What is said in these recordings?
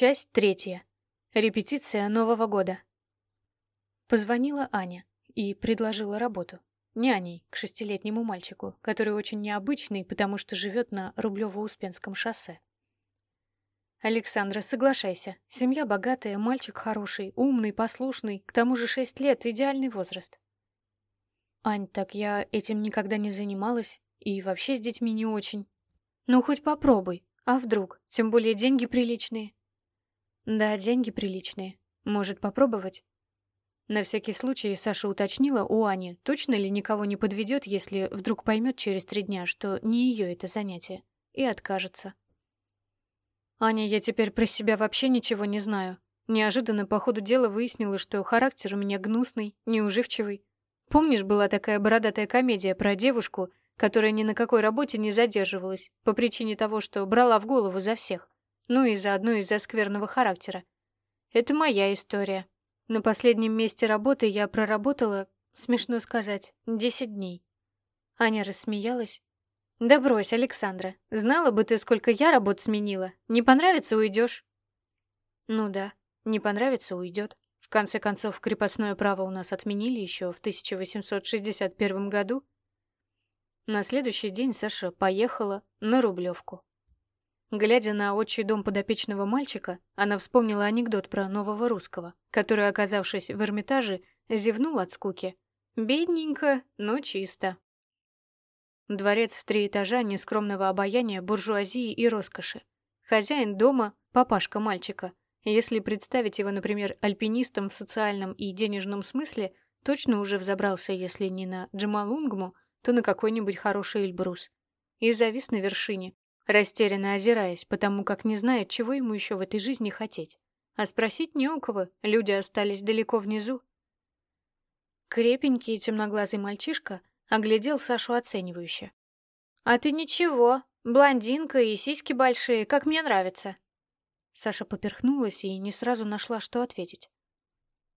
Часть третья. Репетиция Нового года. Позвонила Аня и предложила работу. Няней к шестилетнему мальчику, который очень необычный, потому что живет на Рублево-Успенском шоссе. «Александра, соглашайся. Семья богатая, мальчик хороший, умный, послушный, к тому же шесть лет — идеальный возраст». «Ань, так я этим никогда не занималась и вообще с детьми не очень. Ну, хоть попробуй. А вдруг? Тем более деньги приличные». «Да, деньги приличные. Может, попробовать?» На всякий случай Саша уточнила у Ани, точно ли никого не подведет, если вдруг поймет через три дня, что не ее это занятие, и откажется. «Аня, я теперь про себя вообще ничего не знаю. Неожиданно по ходу дела выяснила, что характер у меня гнусный, неуживчивый. Помнишь, была такая бородатая комедия про девушку, которая ни на какой работе не задерживалась, по причине того, что брала в голову за всех, ну и заодно из-за скверного характера. Это моя история. На последнем месте работы я проработала, смешно сказать, десять дней. Аня рассмеялась. «Да брось, Александра. Знала бы ты, сколько я работ сменила. Не понравится — уйдешь». «Ну да, не понравится — уйдет. В конце концов, крепостное право у нас отменили еще в 1861 году». На следующий день Саша поехала на Рублевку. Глядя на отчий дом подопечного мальчика, она вспомнила анекдот про нового русского, который, оказавшись в Эрмитаже, зевнул от скуки. Бедненько, но чисто. Дворец в три этажа нескромного обаяния буржуазии и роскоши. Хозяин дома — папашка мальчика. Если представить его, например, альпинистом в социальном и денежном смысле, точно уже взобрался, если не на Джамалунгму, то на какой-нибудь хороший Эльбрус. И завис на вершине, растерянно озираясь, потому как не знает, чего ему еще в этой жизни хотеть. А спросить не у кого, люди остались далеко внизу. Крепенький темноглазый мальчишка оглядел Сашу оценивающе. «А ты ничего, блондинка и сиськи большие, как мне нравится». Саша поперхнулась и не сразу нашла, что ответить.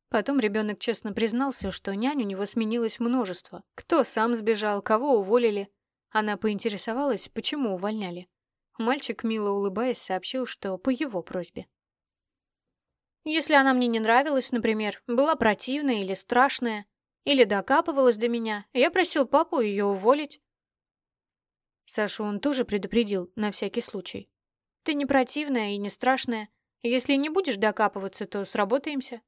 Потом ребенок честно признался, что нянь у него сменилось множество. Кто сам сбежал, кого уволили. Она поинтересовалась, почему увольняли. Мальчик, мило улыбаясь, сообщил, что по его просьбе. Если она мне не нравилась, например, была противная или страшная, или докапывалась до меня, я просил папу ее уволить. Сашу он тоже предупредил, на всякий случай. Ты не противная и не страшная. Если не будешь докапываться, то сработаемся.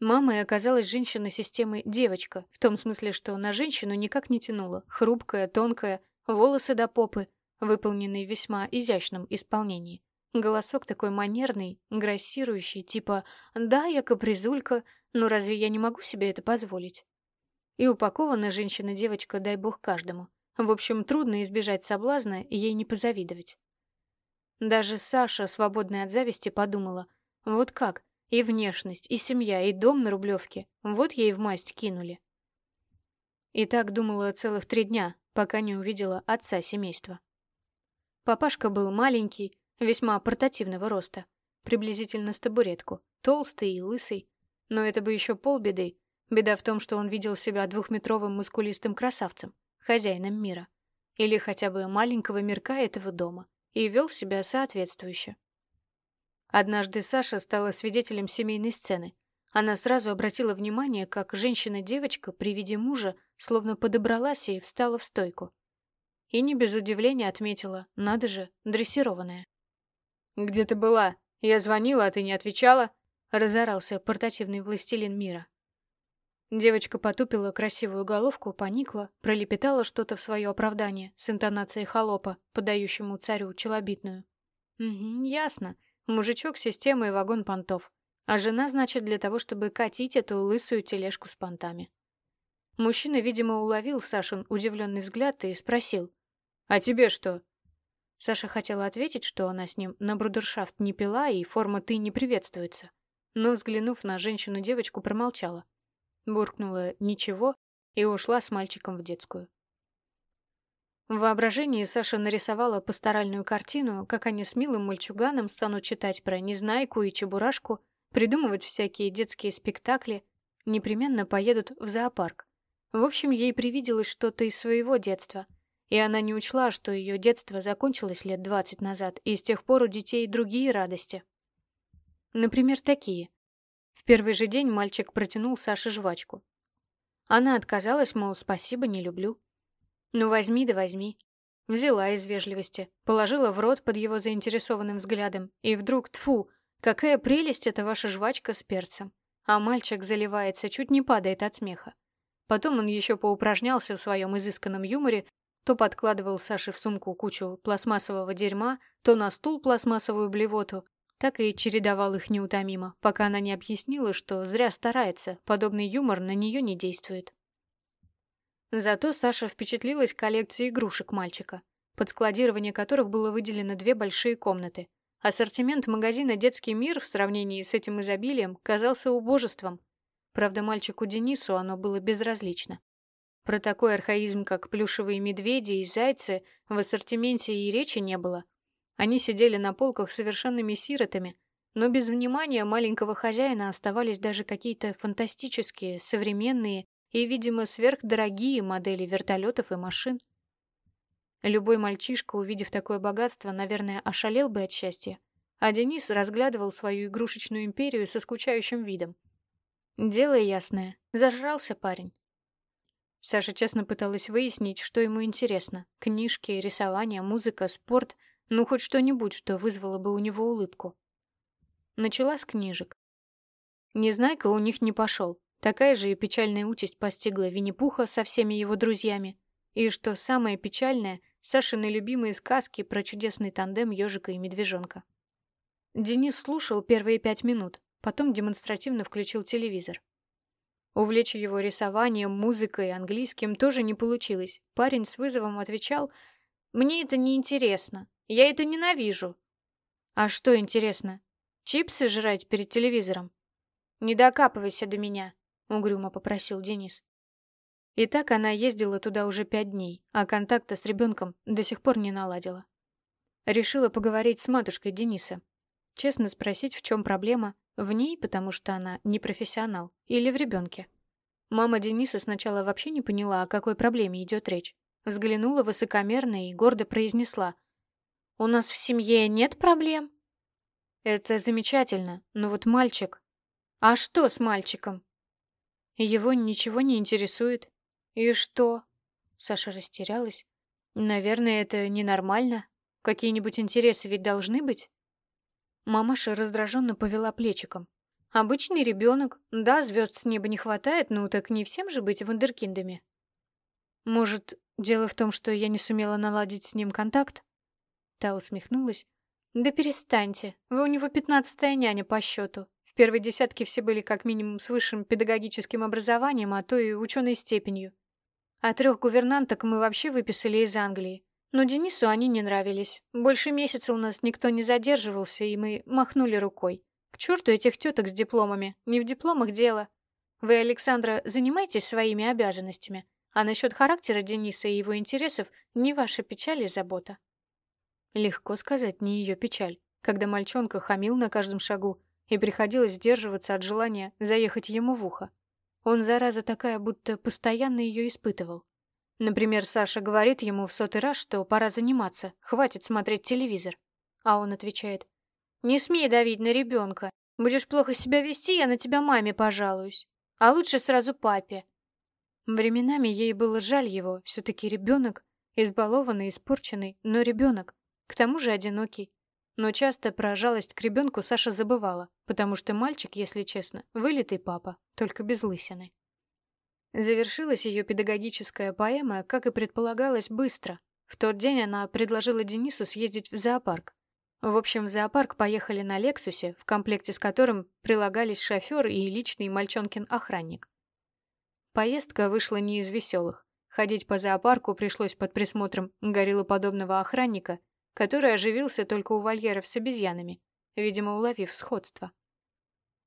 Мамой оказалась женщина системы девочка, в том смысле, что на женщину никак не тянула, хрупкая, тонкая, волосы до попы, выполненный в весьма изящном исполнении. Голосок такой манерный, грассирующий, типа «Да, я капризулька, но разве я не могу себе это позволить?» И упакована женщина-девочка, дай бог каждому. В общем, трудно избежать соблазна и ей не позавидовать. Даже Саша, свободная от зависти, подумала, вот как, и внешность, и семья, и дом на Рублевке, вот ей в масть кинули. И так думала целых три дня, пока не увидела отца семейства. Папашка был маленький, весьма портативного роста, приблизительно с табуретку, толстый и лысый. Но это бы еще полбеды. Беда в том, что он видел себя двухметровым мускулистым красавцем, хозяином мира. Или хотя бы маленького мирка этого дома. И вел себя соответствующе. Однажды Саша стала свидетелем семейной сцены. Она сразу обратила внимание, как женщина-девочка при виде мужа словно подобралась и встала в стойку. И не без удивления отметила, надо же, дрессированная. «Где ты была? Я звонила, а ты не отвечала?» Разорался портативный властелин мира. Девочка потупила красивую головку, поникла, пролепетала что-то в свое оправдание с интонацией холопа, подающему царю челобитную. «Угу, ясно. Мужичок системы и вагон понтов. А жена, значит, для того, чтобы катить эту лысую тележку с понтами». Мужчина, видимо, уловил Сашин удивленный взгляд и спросил. «А тебе что?» Саша хотела ответить, что она с ним на брудершафт не пила и форма «ты» не приветствуется. Но, взглянув на женщину-девочку, промолчала. Буркнула «ничего» и ушла с мальчиком в детскую. В воображении Саша нарисовала пасторальную картину, как они с милым мальчуганом станут читать про Незнайку и Чебурашку, придумывать всякие детские спектакли, непременно поедут в зоопарк. В общем, ей привиделось что-то из своего детства — и она не учла, что ее детство закончилось лет двадцать назад, и с тех пор у детей другие радости. Например, такие. В первый же день мальчик протянул Саше жвачку. Она отказалась, мол, спасибо, не люблю. Ну возьми да возьми. Взяла из вежливости, положила в рот под его заинтересованным взглядом, и вдруг, тфу, какая прелесть эта ваша жвачка с перцем. А мальчик заливается, чуть не падает от смеха. Потом он еще поупражнялся в своем изысканном юморе, то подкладывал Саше в сумку кучу пластмассового дерьма, то на стул пластмассовую блевоту, так и чередовал их неутомимо, пока она не объяснила, что зря старается, подобный юмор на нее не действует. Зато Саша впечатлилась коллекцией игрушек мальчика, под складирование которых было выделено две большие комнаты. Ассортимент магазина «Детский мир» в сравнении с этим изобилием казался убожеством. Правда, мальчику Денису оно было безразлично. Про такой архаизм, как плюшевые медведи и зайцы, в ассортименте и речи не было. Они сидели на полках совершенными сиротами, но без внимания маленького хозяина оставались даже какие-то фантастические, современные и, видимо, сверхдорогие модели вертолетов и машин. Любой мальчишка, увидев такое богатство, наверное, ошалел бы от счастья, а Денис разглядывал свою игрушечную империю со скучающим видом. Дело ясное, зажрался парень. Саша честно пыталась выяснить, что ему интересно. Книжки, рисование, музыка, спорт — ну, хоть что-нибудь, что вызвало бы у него улыбку. Начала с книжек. Незнайка у них не пошел. Такая же и печальная участь постигла Винни-Пуха со всеми его друзьями. И что самое печальное, Сашины любимые сказки про чудесный тандем ежика и медвежонка. Денис слушал первые пять минут, потом демонстративно включил телевизор. Увлечь его рисованием, музыкой, английским тоже не получилось. Парень с вызовом отвечал «Мне это не интересно. Я это ненавижу. А что интересно? Чипсы жрать перед телевизором? Не докапывайся до меня, угрюмо попросил Денис. И так она ездила туда уже пять дней, а контакта с ребенком до сих пор не наладила. Решила поговорить с матушкой Дениса. Честно спросить, в чем проблема, в ней, потому что она не профессионал, или в ребенке. Мама Дениса сначала вообще не поняла, о какой проблеме идет речь. Взглянула высокомерно и гордо произнесла. У нас в семье нет проблем. Это замечательно, но вот мальчик... А что с мальчиком? Его ничего не интересует. И что? Саша растерялась. Наверное, это ненормально. Какие-нибудь интересы ведь должны быть. Мамаша раздраженно повела плечиком. Обычный ребенок. Да, звезд с неба не хватает, ну так не всем же быть вундеркиндами. Может, дело в том, что я не сумела наладить с ним контакт? Та усмехнулась. «Да перестаньте. Вы у него пятнадцатая няня по счету. В первой десятке все были как минимум с высшим педагогическим образованием, а то и ученой степенью. А трех гувернанток мы вообще выписали из Англии. Но Денису они не нравились. Больше месяца у нас никто не задерживался, и мы махнули рукой. К черту этих теток с дипломами. Не в дипломах дело. Вы, Александра, занимайтесь своими обязанностями. А насчет характера Дениса и его интересов не ваша печаль и забота. Легко сказать, не ее печаль, когда мальчонка хамил на каждом шагу, и приходилось сдерживаться от желания заехать ему в ухо. Он, зараза такая, будто постоянно ее испытывал. Например, Саша говорит ему в сотый раз, что пора заниматься, хватит смотреть телевизор. А он отвечает, «Не смей давить на ребенка. Будешь плохо себя вести, я на тебя маме пожалуюсь. А лучше сразу папе». Временами ей было жаль его, все-таки ребенок, избалованный, испорченный, но ребенок. К тому же одинокий. Но часто про жалость к ребенку Саша забывала, потому что мальчик, если честно, вылитый папа, только без лысины. Завершилась ее педагогическая поэма, как и предполагалось, быстро. В тот день она предложила Денису съездить в зоопарк. В общем, в зоопарк поехали на «Лексусе», в комплекте с которым прилагались шофер и личный мальчонкин-охранник. Поездка вышла не из веселых. Ходить по зоопарку пришлось под присмотром гориллоподобного охранника который оживился только у вольеров с обезьянами, видимо, уловив сходство.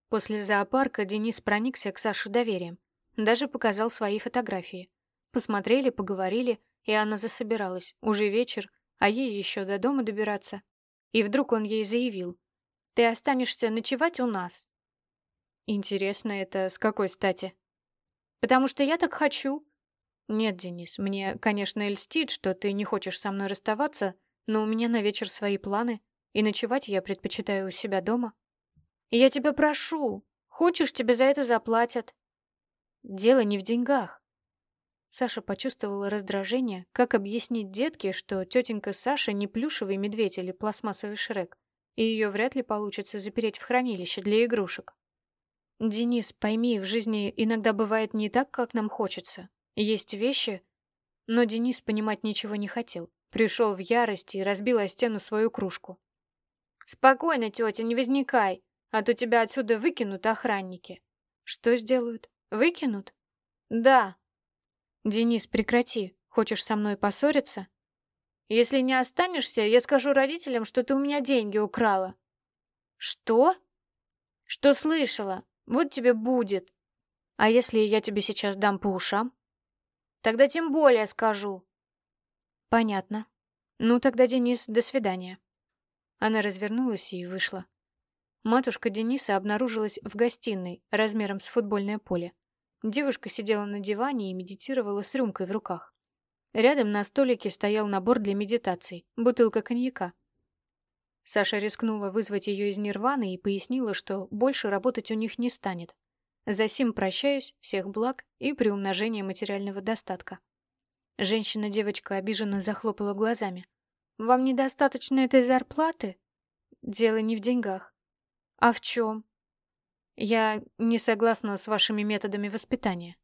После зоопарка Денис проникся к Саше доверием, даже показал свои фотографии. Посмотрели, поговорили, и она засобиралась. Уже вечер, а ей еще до дома добираться. И вдруг он ей заявил. «Ты останешься ночевать у нас». Интересно, это с какой стати? «Потому что я так хочу». Нет, Денис, мне, конечно, льстит, что ты не хочешь со мной расставаться, но у меня на вечер свои планы, и ночевать я предпочитаю у себя дома. Я тебя прошу, хочешь, тебе за это заплатят. Дело не в деньгах. Саша почувствовала раздражение, как объяснить детке, что тетенька Саша не плюшевый медведь или пластмассовый Шрек, и ее вряд ли получится запереть в хранилище для игрушек. «Денис, пойми, в жизни иногда бывает не так, как нам хочется. Есть вещи...» Но Денис понимать ничего не хотел. Пришел в ярость и разбил о стену свою кружку. «Спокойно, тетя, не возникай, а то тебя отсюда выкинут охранники». «Что сделают? Выкинут?» «Да». «Денис, прекрати. Хочешь со мной поссориться?» «Если не останешься, я скажу родителям, что ты у меня деньги украла». «Что?» «Что слышала? Вот тебе будет. А если я тебе сейчас дам по ушам? Тогда тем более скажу. Понятно. Ну тогда, Денис, до свидания. Она развернулась и вышла. Матушка Дениса обнаружилась в гостиной, размером с футбольное поле. Девушка сидела на диване и медитировала с рюмкой в руках. Рядом на столике стоял набор для медитаций, бутылка коньяка. Саша рискнула вызвать ее из нирваны и пояснила, что больше работать у них не станет. Засим прощаюсь, всех благ и приумножения материального достатка. Женщина-девочка обиженно захлопала глазами. «Вам недостаточно этой зарплаты?» «Дело не в деньгах». «А в чем?» «Я не согласна с вашими методами воспитания».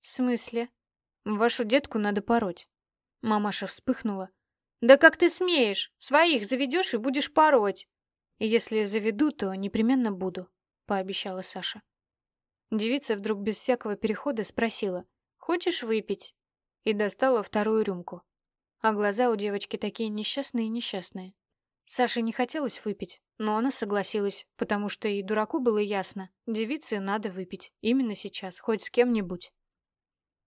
«В смысле?» «Вашу детку надо пороть». Мамаша вспыхнула, «Да как ты смеешь? Своих заведешь и будешь пороть!» «Если заведу, то непременно буду», — пообещала Саша. Девица вдруг без всякого перехода спросила, «Хочешь выпить?» и достала вторую рюмку. А глаза у девочки такие несчастные-несчастные. Саше не хотелось выпить, но она согласилась, потому что и дураку было ясно, девице надо выпить, именно сейчас, хоть с кем-нибудь.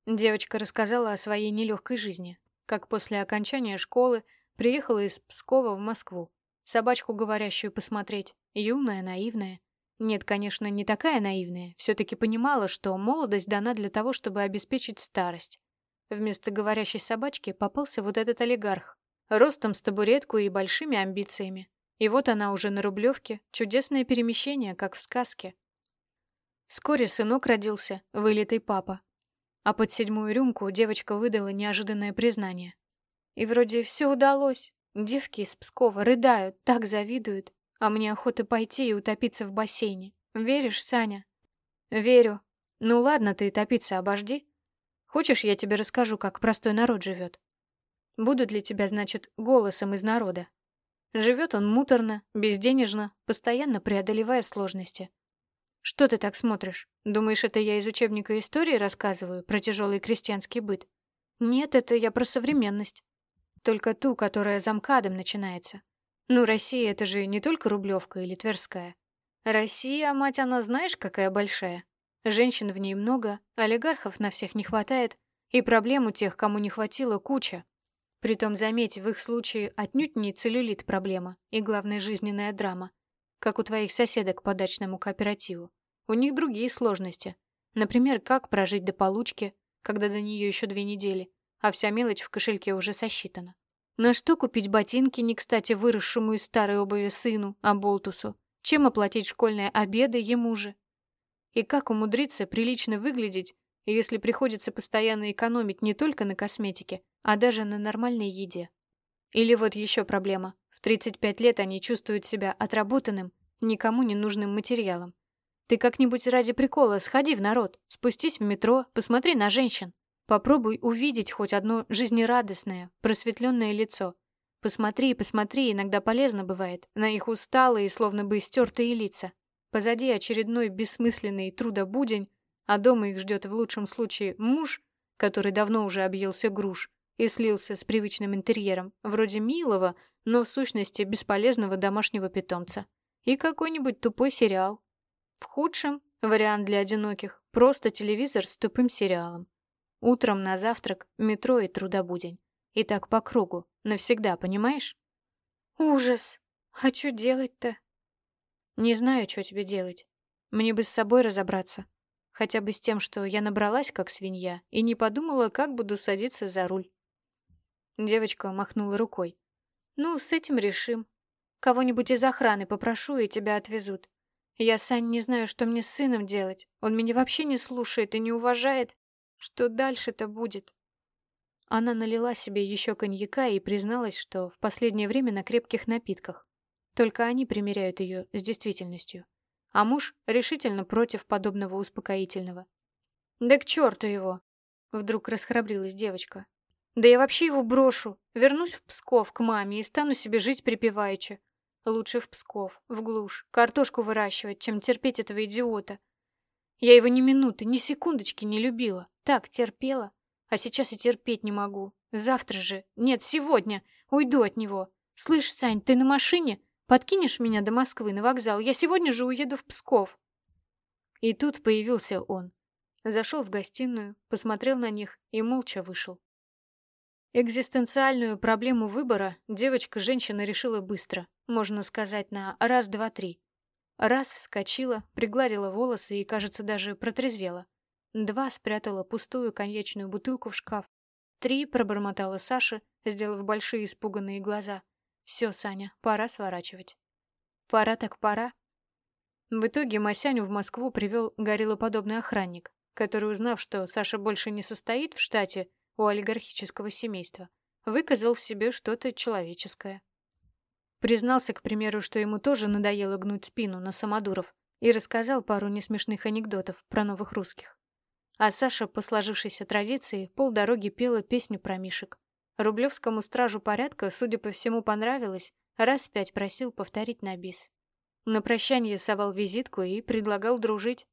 Девочка рассказала о своей нелегкой жизни, как после окончания школы приехала из Пскова в Москву. Собачку говорящую посмотреть. Юная, наивная. Нет, конечно, не такая наивная. Все-таки понимала, что молодость дана для того, чтобы обеспечить старость. Вместо говорящей собачки попался вот этот олигарх. Ростом с табуретку и большими амбициями. И вот она уже на Рублевке. Чудесное перемещение, как в сказке. Вскоре сынок родился, вылитый папа. А под седьмую рюмку девочка выдала неожиданное признание. И вроде все удалось. Девки из Пскова рыдают, так завидуют. А мне охота пойти и утопиться в бассейне. Веришь, Саня? Верю. Ну ладно, ты топиться обожди. Хочешь, я тебе расскажу, как простой народ живет? Буду для тебя, значит, голосом из народа. Живет он муторно, безденежно, постоянно преодолевая сложности. «Что ты так смотришь? Думаешь, это я из учебника истории рассказываю про тяжелый крестьянский быт? Нет, это я про современность. Только ту, которая замкадом начинается. Ну, Россия — это же не только Рублевка или Тверская. Россия, мать, она знаешь, какая большая? Женщин в ней много, олигархов на всех не хватает, и проблем у тех, кому не хватило, куча. Притом, заметь, в их случае отнюдь не целлюлит проблема и, главная жизненная драма как у твоих соседок по дачному кооперативу. У них другие сложности. Например, как прожить до получки, когда до нее еще две недели, а вся мелочь в кошельке уже сосчитана. На что купить ботинки, не кстати выросшему из старой обуви сыну, Аболтусу? Чем оплатить школьные обеды ему же? И как умудриться прилично выглядеть, если приходится постоянно экономить не только на косметике, а даже на нормальной еде? Или вот еще проблема. В 35 лет они чувствуют себя отработанным, никому не нужным материалом. Ты как-нибудь ради прикола сходи в народ, спустись в метро, посмотри на женщин. Попробуй увидеть хоть одно жизнерадостное, просветленное лицо. Посмотри, посмотри, иногда полезно бывает, на их усталые, словно бы стертые лица. Позади очередной бессмысленный трудобудень, а дома их ждет в лучшем случае муж, который давно уже объелся груш, и слился с привычным интерьером, вроде милого, но в сущности бесполезного домашнего питомца. И какой-нибудь тупой сериал. В худшем вариант для одиноких – просто телевизор с тупым сериалом. Утром на завтрак, метро и трудобудень. И так по кругу, навсегда, понимаешь? Ужас! А что делать-то? Не знаю, что тебе делать. Мне бы с собой разобраться. хотя бы с тем, что я набралась как свинья и не подумала, как буду садиться за руль. Девочка махнула рукой. «Ну, с этим решим. Кого-нибудь из охраны попрошу, и тебя отвезут. Я, Сань, не знаю, что мне с сыном делать. Он меня вообще не слушает и не уважает. Что дальше-то будет?» Она налила себе еще коньяка и призналась, что в последнее время на крепких напитках. Только они примеряют ее с действительностью. А муж решительно против подобного успокоительного. «Да к черту его!» Вдруг расхрабрилась девочка. «Да я вообще его брошу. Вернусь в Псков к маме и стану себе жить припеваючи. Лучше в Псков, в глушь, картошку выращивать, чем терпеть этого идиота. Я его ни минуты, ни секундочки не любила. Так, терпела. А сейчас и терпеть не могу. Завтра же, нет, сегодня, уйду от него. Слышь, Сань, ты на машине? Подкинешь меня до Москвы на вокзал? Я сегодня же уеду в Псков. И тут появился он. Зашел в гостиную, посмотрел на них и молча вышел. Экзистенциальную проблему выбора девочка-женщина решила быстро, можно сказать, на раз-два-три. Раз вскочила, пригладила волосы и, кажется, даже протрезвела. Два спрятала пустую коньячную бутылку в шкаф. Три пробормотала Саша, сделав большие испуганные глаза. Все, Саня, пора сворачивать. Пора так пора. В итоге Масяню в Москву привел гориллоподобный охранник, который, узнав, что Саша больше не состоит в штате у олигархического семейства, выказал в себе что-то человеческое. Признался, к примеру, что ему тоже надоело гнуть спину на самодуров, и рассказал пару несмешных анекдотов про новых русских. А Саша, по сложившейся традиции, полдороги пела песню про мишек. Рублевскому стражу порядка, судя по всему, понравилось, раз пять просил повторить на бис. На прощание совал визитку и предлагал дружить.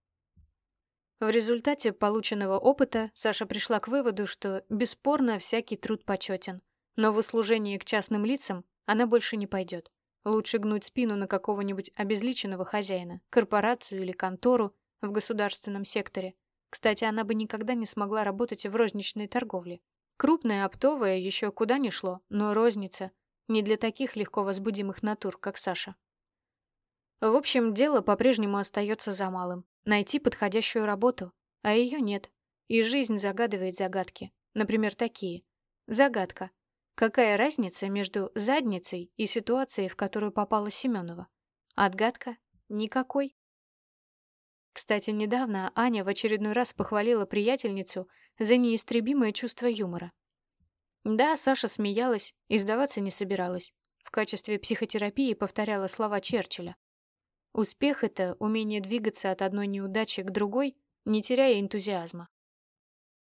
В результате полученного опыта Саша пришла к выводу, что бесспорно всякий труд почетен, но в услужении к частным лицам она больше не пойдет. Лучше гнуть спину на какого-нибудь обезличенного хозяина, корпорацию или контору в государственном секторе, кстати, она бы никогда не смогла работать в розничной торговле. Крупная оптовая еще куда ни шло, но розница не для таких легко возбудимых натур, как Саша. В общем, дело по-прежнему остается за малым. Найти подходящую работу, а ее нет. И жизнь загадывает загадки. Например, такие. Загадка. Какая разница между задницей и ситуацией, в которую попала Семенова? Отгадка? Никакой. Кстати, недавно Аня в очередной раз похвалила приятельницу за неистребимое чувство юмора. Да, Саша смеялась и сдаваться не собиралась. В качестве психотерапии повторяла слова Черчилля. Успех — это умение двигаться от одной неудачи к другой, не теряя энтузиазма.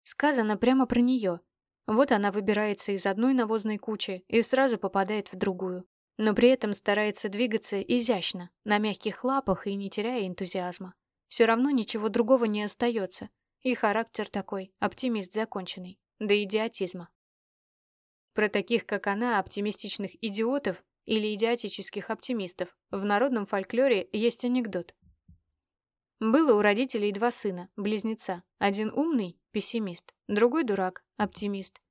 Сказано прямо про нее. Вот она выбирается из одной навозной кучи и сразу попадает в другую, но при этом старается двигаться изящно, на мягких лапах и не теряя энтузиазма. Все равно ничего другого не остается. И характер такой, оптимист законченный, до идиотизма. Про таких, как она, оптимистичных идиотов или идиотических оптимистов в народном фольклоре есть анекдот. Было у родителей два сына, близнеца. Один умный, пессимист, другой дурак, оптимист.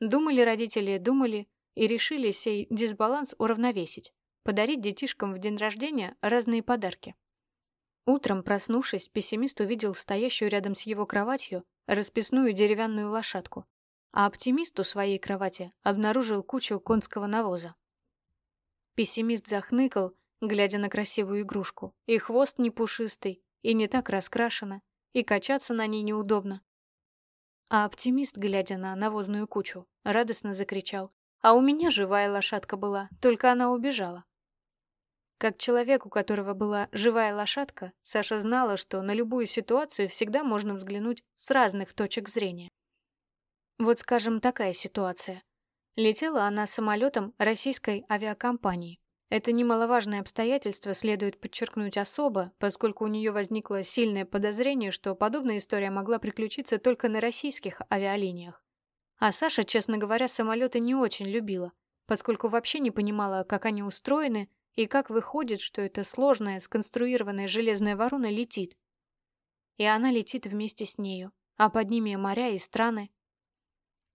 Думали родители, думали и решили сей дисбаланс уравновесить, подарить детишкам в день рождения разные подарки. Утром, проснувшись, пессимист увидел стоящую рядом с его кроватью расписную деревянную лошадку, а оптимист у своей кровати обнаружил кучу конского навоза. Пессимист захныкал, глядя на красивую игрушку, и хвост не пушистый, и не так раскрашено, и качаться на ней неудобно. А оптимист, глядя на навозную кучу, радостно закричал. «А у меня живая лошадка была, только она убежала». Как человек, у которого была живая лошадка, Саша знала, что на любую ситуацию всегда можно взглянуть с разных точек зрения. Вот, скажем, такая ситуация. Летела она самолетом российской авиакомпании. Это немаловажное обстоятельство следует подчеркнуть особо, поскольку у нее возникло сильное подозрение, что подобная история могла приключиться только на российских авиалиниях. А Саша, честно говоря, самолеты не очень любила, поскольку вообще не понимала, как они устроены и как выходит, что эта сложная, сконструированная железная ворона летит? И она летит вместе с нею, а под ними моря и страны.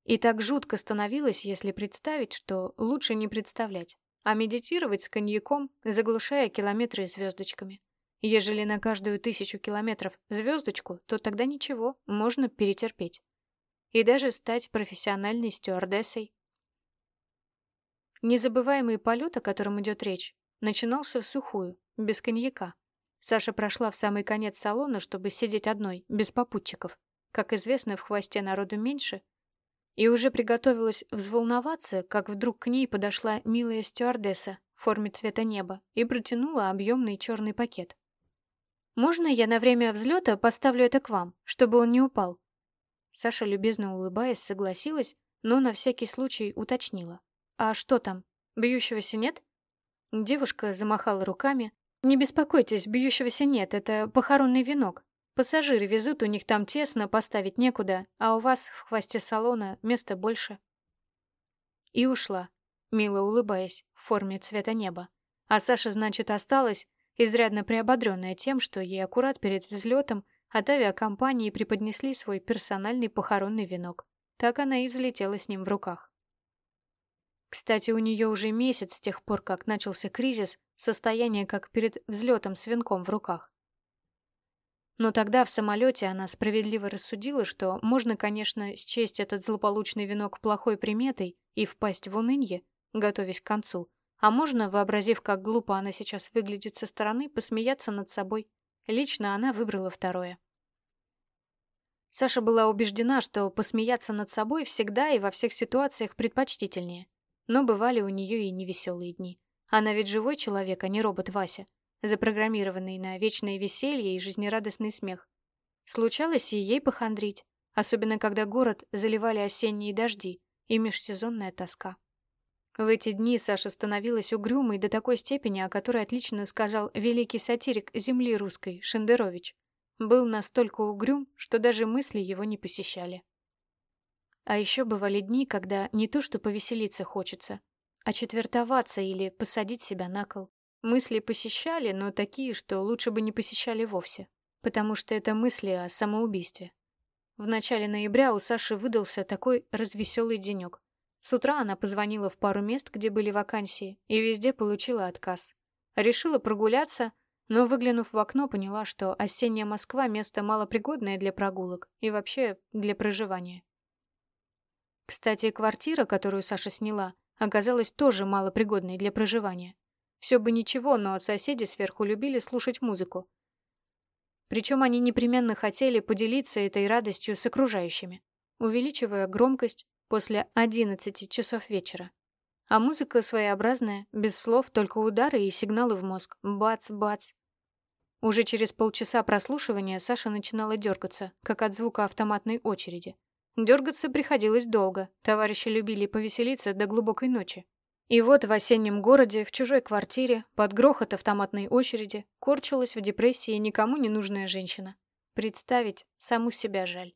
И так жутко становилось, если представить, что лучше не представлять, а медитировать с коньяком, заглушая километры звездочками. Ежели на каждую тысячу километров звездочку, то тогда ничего, можно перетерпеть. И даже стать профессиональной стюардессой. Незабываемый полет, о котором идет речь, начинался в сухую, без коньяка. Саша прошла в самый конец салона, чтобы сидеть одной, без попутчиков. Как известно, в хвосте народу меньше. И уже приготовилась взволноваться, как вдруг к ней подошла милая стюардесса в форме цвета неба и протянула объемный черный пакет. «Можно я на время взлета поставлю это к вам, чтобы он не упал?» Саша, любезно улыбаясь, согласилась, но на всякий случай уточнила. «А что там? Бьющегося нет?» Девушка замахала руками, «Не беспокойтесь, бьющегося нет, это похоронный венок. Пассажиры везут, у них там тесно, поставить некуда, а у вас в хвосте салона места больше». И ушла, мило улыбаясь, в форме цвета неба. А Саша, значит, осталась, изрядно приободренная тем, что ей аккурат перед взлетом от авиакомпании преподнесли свой персональный похоронный венок. Так она и взлетела с ним в руках. Кстати, у нее уже месяц с тех пор, как начался кризис, состояние как перед взлетом с венком в руках. Но тогда в самолете она справедливо рассудила, что можно, конечно, счесть этот злополучный венок плохой приметой и впасть в унынье, готовясь к концу, а можно, вообразив, как глупо она сейчас выглядит со стороны, посмеяться над собой. Лично она выбрала второе. Саша была убеждена, что посмеяться над собой всегда и во всех ситуациях предпочтительнее. Но бывали у нее и невеселые дни. Она ведь живой человек, а не робот Вася, запрограммированный на вечное веселье и жизнерадостный смех. Случалось и ей похандрить, особенно когда город заливали осенние дожди и межсезонная тоска. В эти дни Саша становилась угрюмой до такой степени, о которой отлично сказал великий сатирик земли русской Шендерович. Был настолько угрюм, что даже мысли его не посещали. А еще бывали дни, когда не то что повеселиться хочется, а четвертоваться или посадить себя на кол. Мысли посещали, но такие, что лучше бы не посещали вовсе, потому что это мысли о самоубийстве. В начале ноября у Саши выдался такой развеселый денек. С утра она позвонила в пару мест, где были вакансии, и везде получила отказ. Решила прогуляться, но, выглянув в окно, поняла, что осенняя Москва — место малопригодное для прогулок и вообще для проживания. Кстати, квартира, которую Саша сняла, оказалась тоже малопригодной для проживания. Все бы ничего, но соседи сверху любили слушать музыку. Причем они непременно хотели поделиться этой радостью с окружающими, увеличивая громкость после 11 часов вечера. А музыка своеобразная, без слов, только удары и сигналы в мозг. Бац-бац. Уже через полчаса прослушивания Саша начинала дергаться, как от звука автоматной очереди. Дергаться приходилось долго, товарищи любили повеселиться до глубокой ночи. И вот в осеннем городе, в чужой квартире, под грохот автоматной очереди, корчилась в депрессии никому не нужная женщина. Представить саму себя жаль.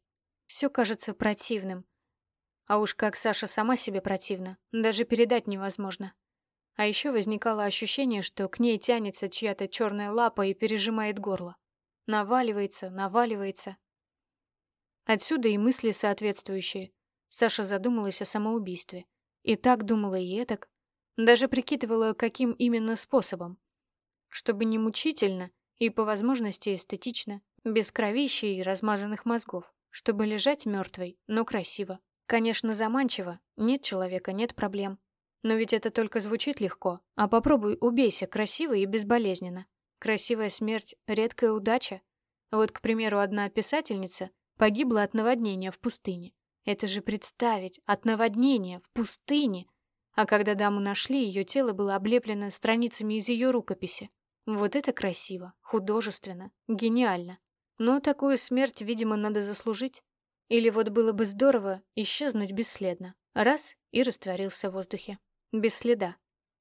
Все кажется противным. А уж как Саша сама себе противна, даже передать невозможно. А еще возникало ощущение, что к ней тянется чья-то черная лапа и пережимает горло. Наваливается, наваливается, Отсюда и мысли соответствующие. Саша задумалась о самоубийстве. И так думала и этак. Даже прикидывала, каким именно способом. Чтобы не мучительно и, по возможности, эстетично, без кровища и размазанных мозгов. Чтобы лежать мертвой, но красиво. Конечно, заманчиво. Нет человека, нет проблем. Но ведь это только звучит легко. А попробуй убейся красиво и безболезненно. Красивая смерть — редкая удача. Вот, к примеру, одна писательница — Погибла от наводнения в пустыне. Это же представить, от наводнения в пустыне. А когда даму нашли, ее тело было облеплено страницами из ее рукописи. Вот это красиво, художественно, гениально. Но такую смерть, видимо, надо заслужить. Или вот было бы здорово исчезнуть бесследно. Раз — и растворился в воздухе. Без следа.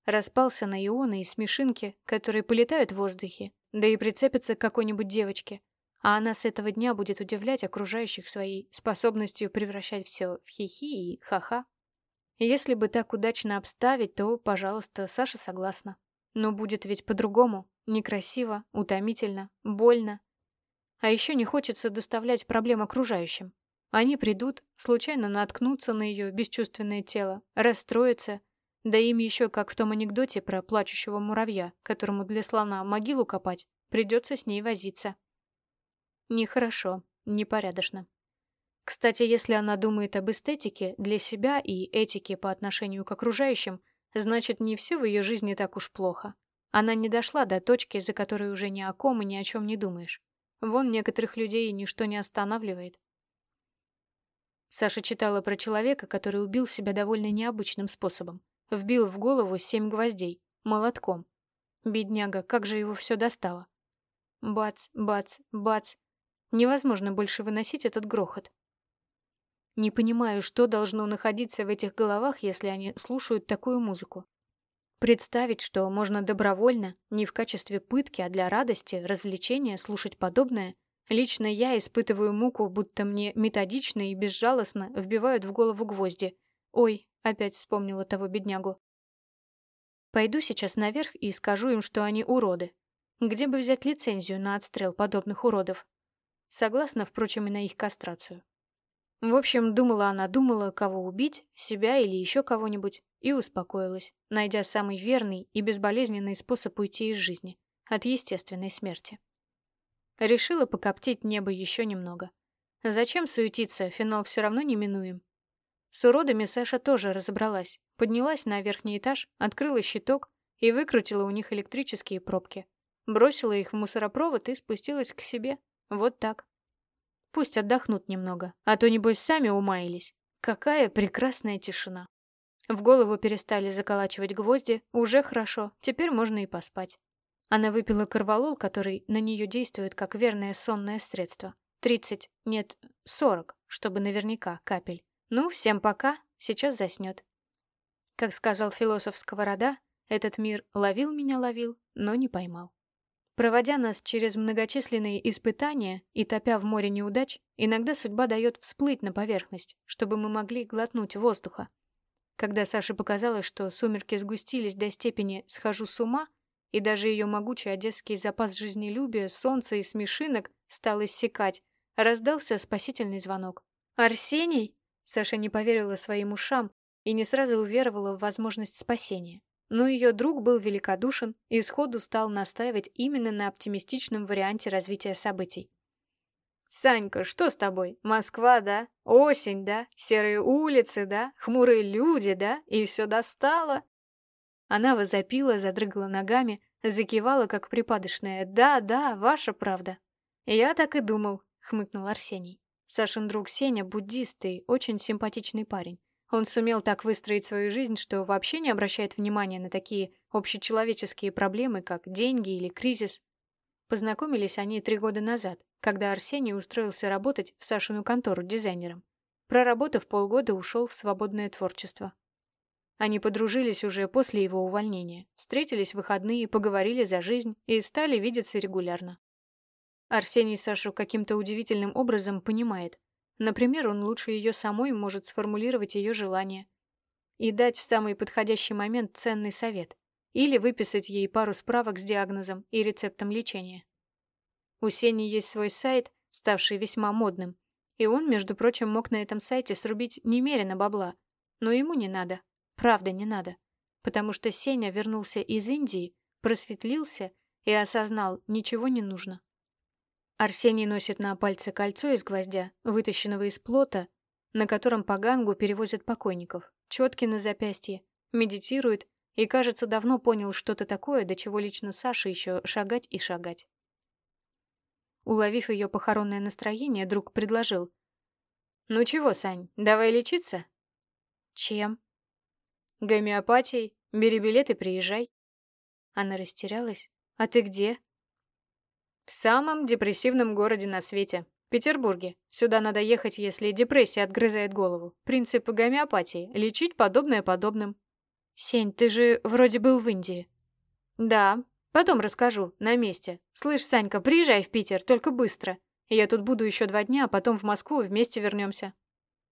Распался на ионы и смешинки, которые полетают в воздухе, да и прицепятся к какой-нибудь девочке, а она с этого дня будет удивлять окружающих своей способностью превращать все в хихи и ха-ха. Если бы так удачно обставить, то, пожалуйста, Саша согласна. Но будет ведь по-другому. Некрасиво, утомительно, больно. А еще не хочется доставлять проблем окружающим. Они придут, случайно наткнутся на ее бесчувственное тело, расстроятся, да им еще, как в том анекдоте про плачущего муравья, которому для слона могилу копать, Придется с ней возиться. Нехорошо, непорядочно. Кстати, если она думает об эстетике для себя и этике по отношению к окружающим, значит, не все в ее жизни так уж плохо. Она не дошла до точки, за которой уже ни о ком и ни о чем не думаешь. Вон некоторых людей ничто не останавливает. Саша читала про человека, который убил себя довольно необычным способом. Вбил в голову семь гвоздей, молотком. Бедняга, как же его все достало. Бац, бац, бац. Невозможно больше выносить этот грохот. Не понимаю, что должно находиться в этих головах, если они слушают такую музыку. Представить, что можно добровольно, не в качестве пытки, а для радости, развлечения слушать подобное, лично я испытываю муку, будто мне методично и безжалостно вбивают в голову гвозди. Ой, опять вспомнила того беднягу. Пойду сейчас наверх и скажу им, что они уроды. Где бы взять лицензию на отстрел подобных уродов? Согласна, впрочем, и на их кастрацию. В общем, думала она, думала, кого убить, себя или еще кого-нибудь, и успокоилась, найдя самый верный и безболезненный способ уйти из жизни, от естественной смерти. Решила покоптить небо еще немного. Зачем суетиться, финал все равно неминуем. С уродами Саша тоже разобралась, поднялась на верхний этаж, открыла щиток и выкрутила у них электрические пробки. Бросила их в мусоропровод и спустилась к себе. Вот так. Пусть отдохнут немного, а то, небось, сами умаялись. Какая прекрасная тишина. В голову перестали заколачивать гвозди, уже хорошо, теперь можно и поспать. Она выпила корвалол, который на нее действует как верное сонное средство. Тридцать, нет, сорок, чтобы наверняка капель. Ну, всем пока, сейчас заснет. Как сказал философ Сковорода, этот мир ловил меня ловил, но не поймал. Проводя нас через многочисленные испытания и топя в море неудач, иногда судьба дает всплыть на поверхность, чтобы мы могли глотнуть воздуха. Когда Саше показалось, что сумерки сгустились до степени «схожу с ума», и даже ее могучий одесский запас жизнелюбия, солнца и смешинок стал иссякать, раздался спасительный звонок. «Арсений?» Саша не поверила своим ушам и не сразу уверовала в возможность спасения. Но ее друг был великодушен и сходу стал настаивать именно на оптимистичном варианте развития событий. «Санька, что с тобой? Москва, да? Осень, да? Серые улицы, да? Хмурые люди, да? И все достало?» Она возопила, задрыгала ногами, закивала, как припадочная. «Да, да, ваша правда». «Я так и думал», — хмыкнул Арсений. Сашин друг Сеня — буддист и очень симпатичный парень. Он сумел так выстроить свою жизнь, что вообще не обращает внимания на такие общечеловеческие проблемы, как деньги или кризис. Познакомились они три года назад, когда Арсений устроился работать в Сашину контору дизайнером. Проработав полгода, ушел в свободное творчество. Они подружились уже после его увольнения, встретились в выходные, поговорили за жизнь и стали видеться регулярно. Арсений Сашу каким-то удивительным образом понимает, Например, он лучше ее самой может сформулировать ее желание и дать в самый подходящий момент ценный совет или выписать ей пару справок с диагнозом и рецептом лечения. У Сени есть свой сайт, ставший весьма модным, и он, между прочим, мог на этом сайте срубить немерено бабла, но ему не надо, правда не надо, потому что Сеня вернулся из Индии, просветлился и осознал, ничего не нужно. Арсений носит на пальце кольцо из гвоздя, вытащенного из плота, на котором по гангу перевозят покойников, четки на запястье, медитирует и, кажется, давно понял что-то такое, до чего лично Саша еще шагать и шагать. Уловив ее похоронное настроение, друг предложил. «Ну чего, Сань, давай лечиться?» «Чем?» «Гомеопатией. Бери билет и приезжай». Она растерялась. «А ты где?» В самом депрессивном городе на свете. Петербурге. Сюда надо ехать, если депрессия отгрызает голову. Принцип гомеопатии. Лечить подобное подобным. Сень, ты же вроде был в Индии. Да. Потом расскажу. На месте. Слышь, Санька, приезжай в Питер, только быстро. Я тут буду еще два дня, а потом в Москву вместе вернемся.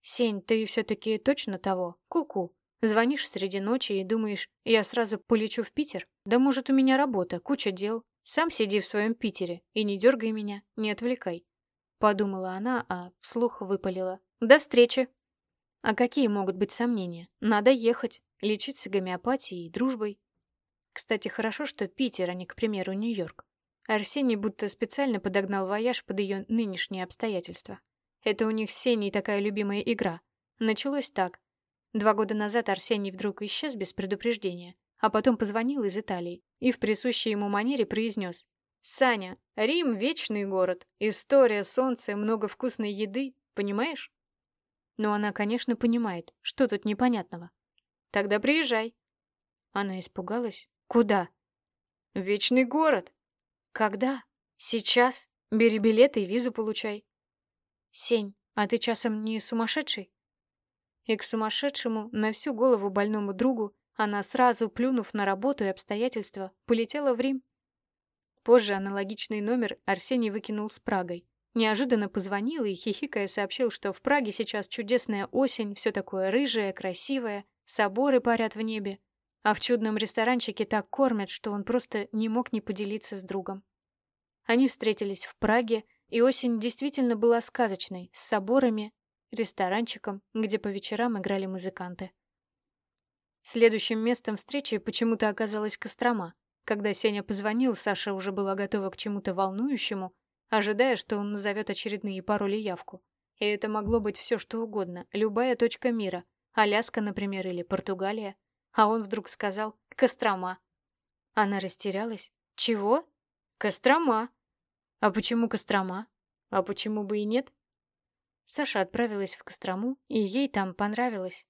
Сень, ты все-таки точно того? Ку-ку. Звонишь среди ночи и думаешь, я сразу полечу в Питер? Да может, у меня работа, куча дел. Сам сиди в своем Питере и не дергай меня, не отвлекай. Подумала она, а вслух выпалила. До встречи. А какие могут быть сомнения? Надо ехать, лечиться гомеопатией и дружбой. Кстати, хорошо, что Питер, а не, к примеру, Нью-Йорк. Арсений будто специально подогнал вояж под ее нынешние обстоятельства. Это у них с Сеней такая любимая игра. Началось так. Два года назад Арсений вдруг исчез без предупреждения, а потом позвонил из Италии и в присущей ему манере произнес «Саня, Рим — вечный город, история, солнце, много вкусной еды, понимаешь?» Но она, конечно, понимает, что тут непонятного. «Тогда приезжай». Она испугалась. «Куда?» «Вечный город», когда? Сейчас? Бери билеты и визу получай. Сень, а ты часом не сумасшедший? И к сумасшедшему, на всю голову больному другу, она сразу, плюнув на работу и обстоятельства, полетела в Рим. Позже аналогичный номер Арсений выкинул с Прагой. Неожиданно позвонил и, хихикая, сообщил, что в Праге сейчас чудесная осень, все такое рыжее, красивое, соборы парят в небе, а в чудном ресторанчике так кормят, что он просто не мог не поделиться с другом. Они встретились в Праге, и осень действительно была сказочной, с соборами, ресторанчиком, где по вечерам играли музыканты. Следующим местом встречи почему-то оказалась Кострома. Когда Сеня позвонил, Саша уже была готова к чему-то волнующему, ожидая, что он назовет очередные пароли явку. И это могло быть все что угодно, любая точка мира, Аляска, например, или Португалия. А он вдруг сказал «Кострома». Она растерялась. «Чего?» «Кострома», а почему Кострома? А почему бы и нет? Саша отправилась в Кострому, и ей там понравилось.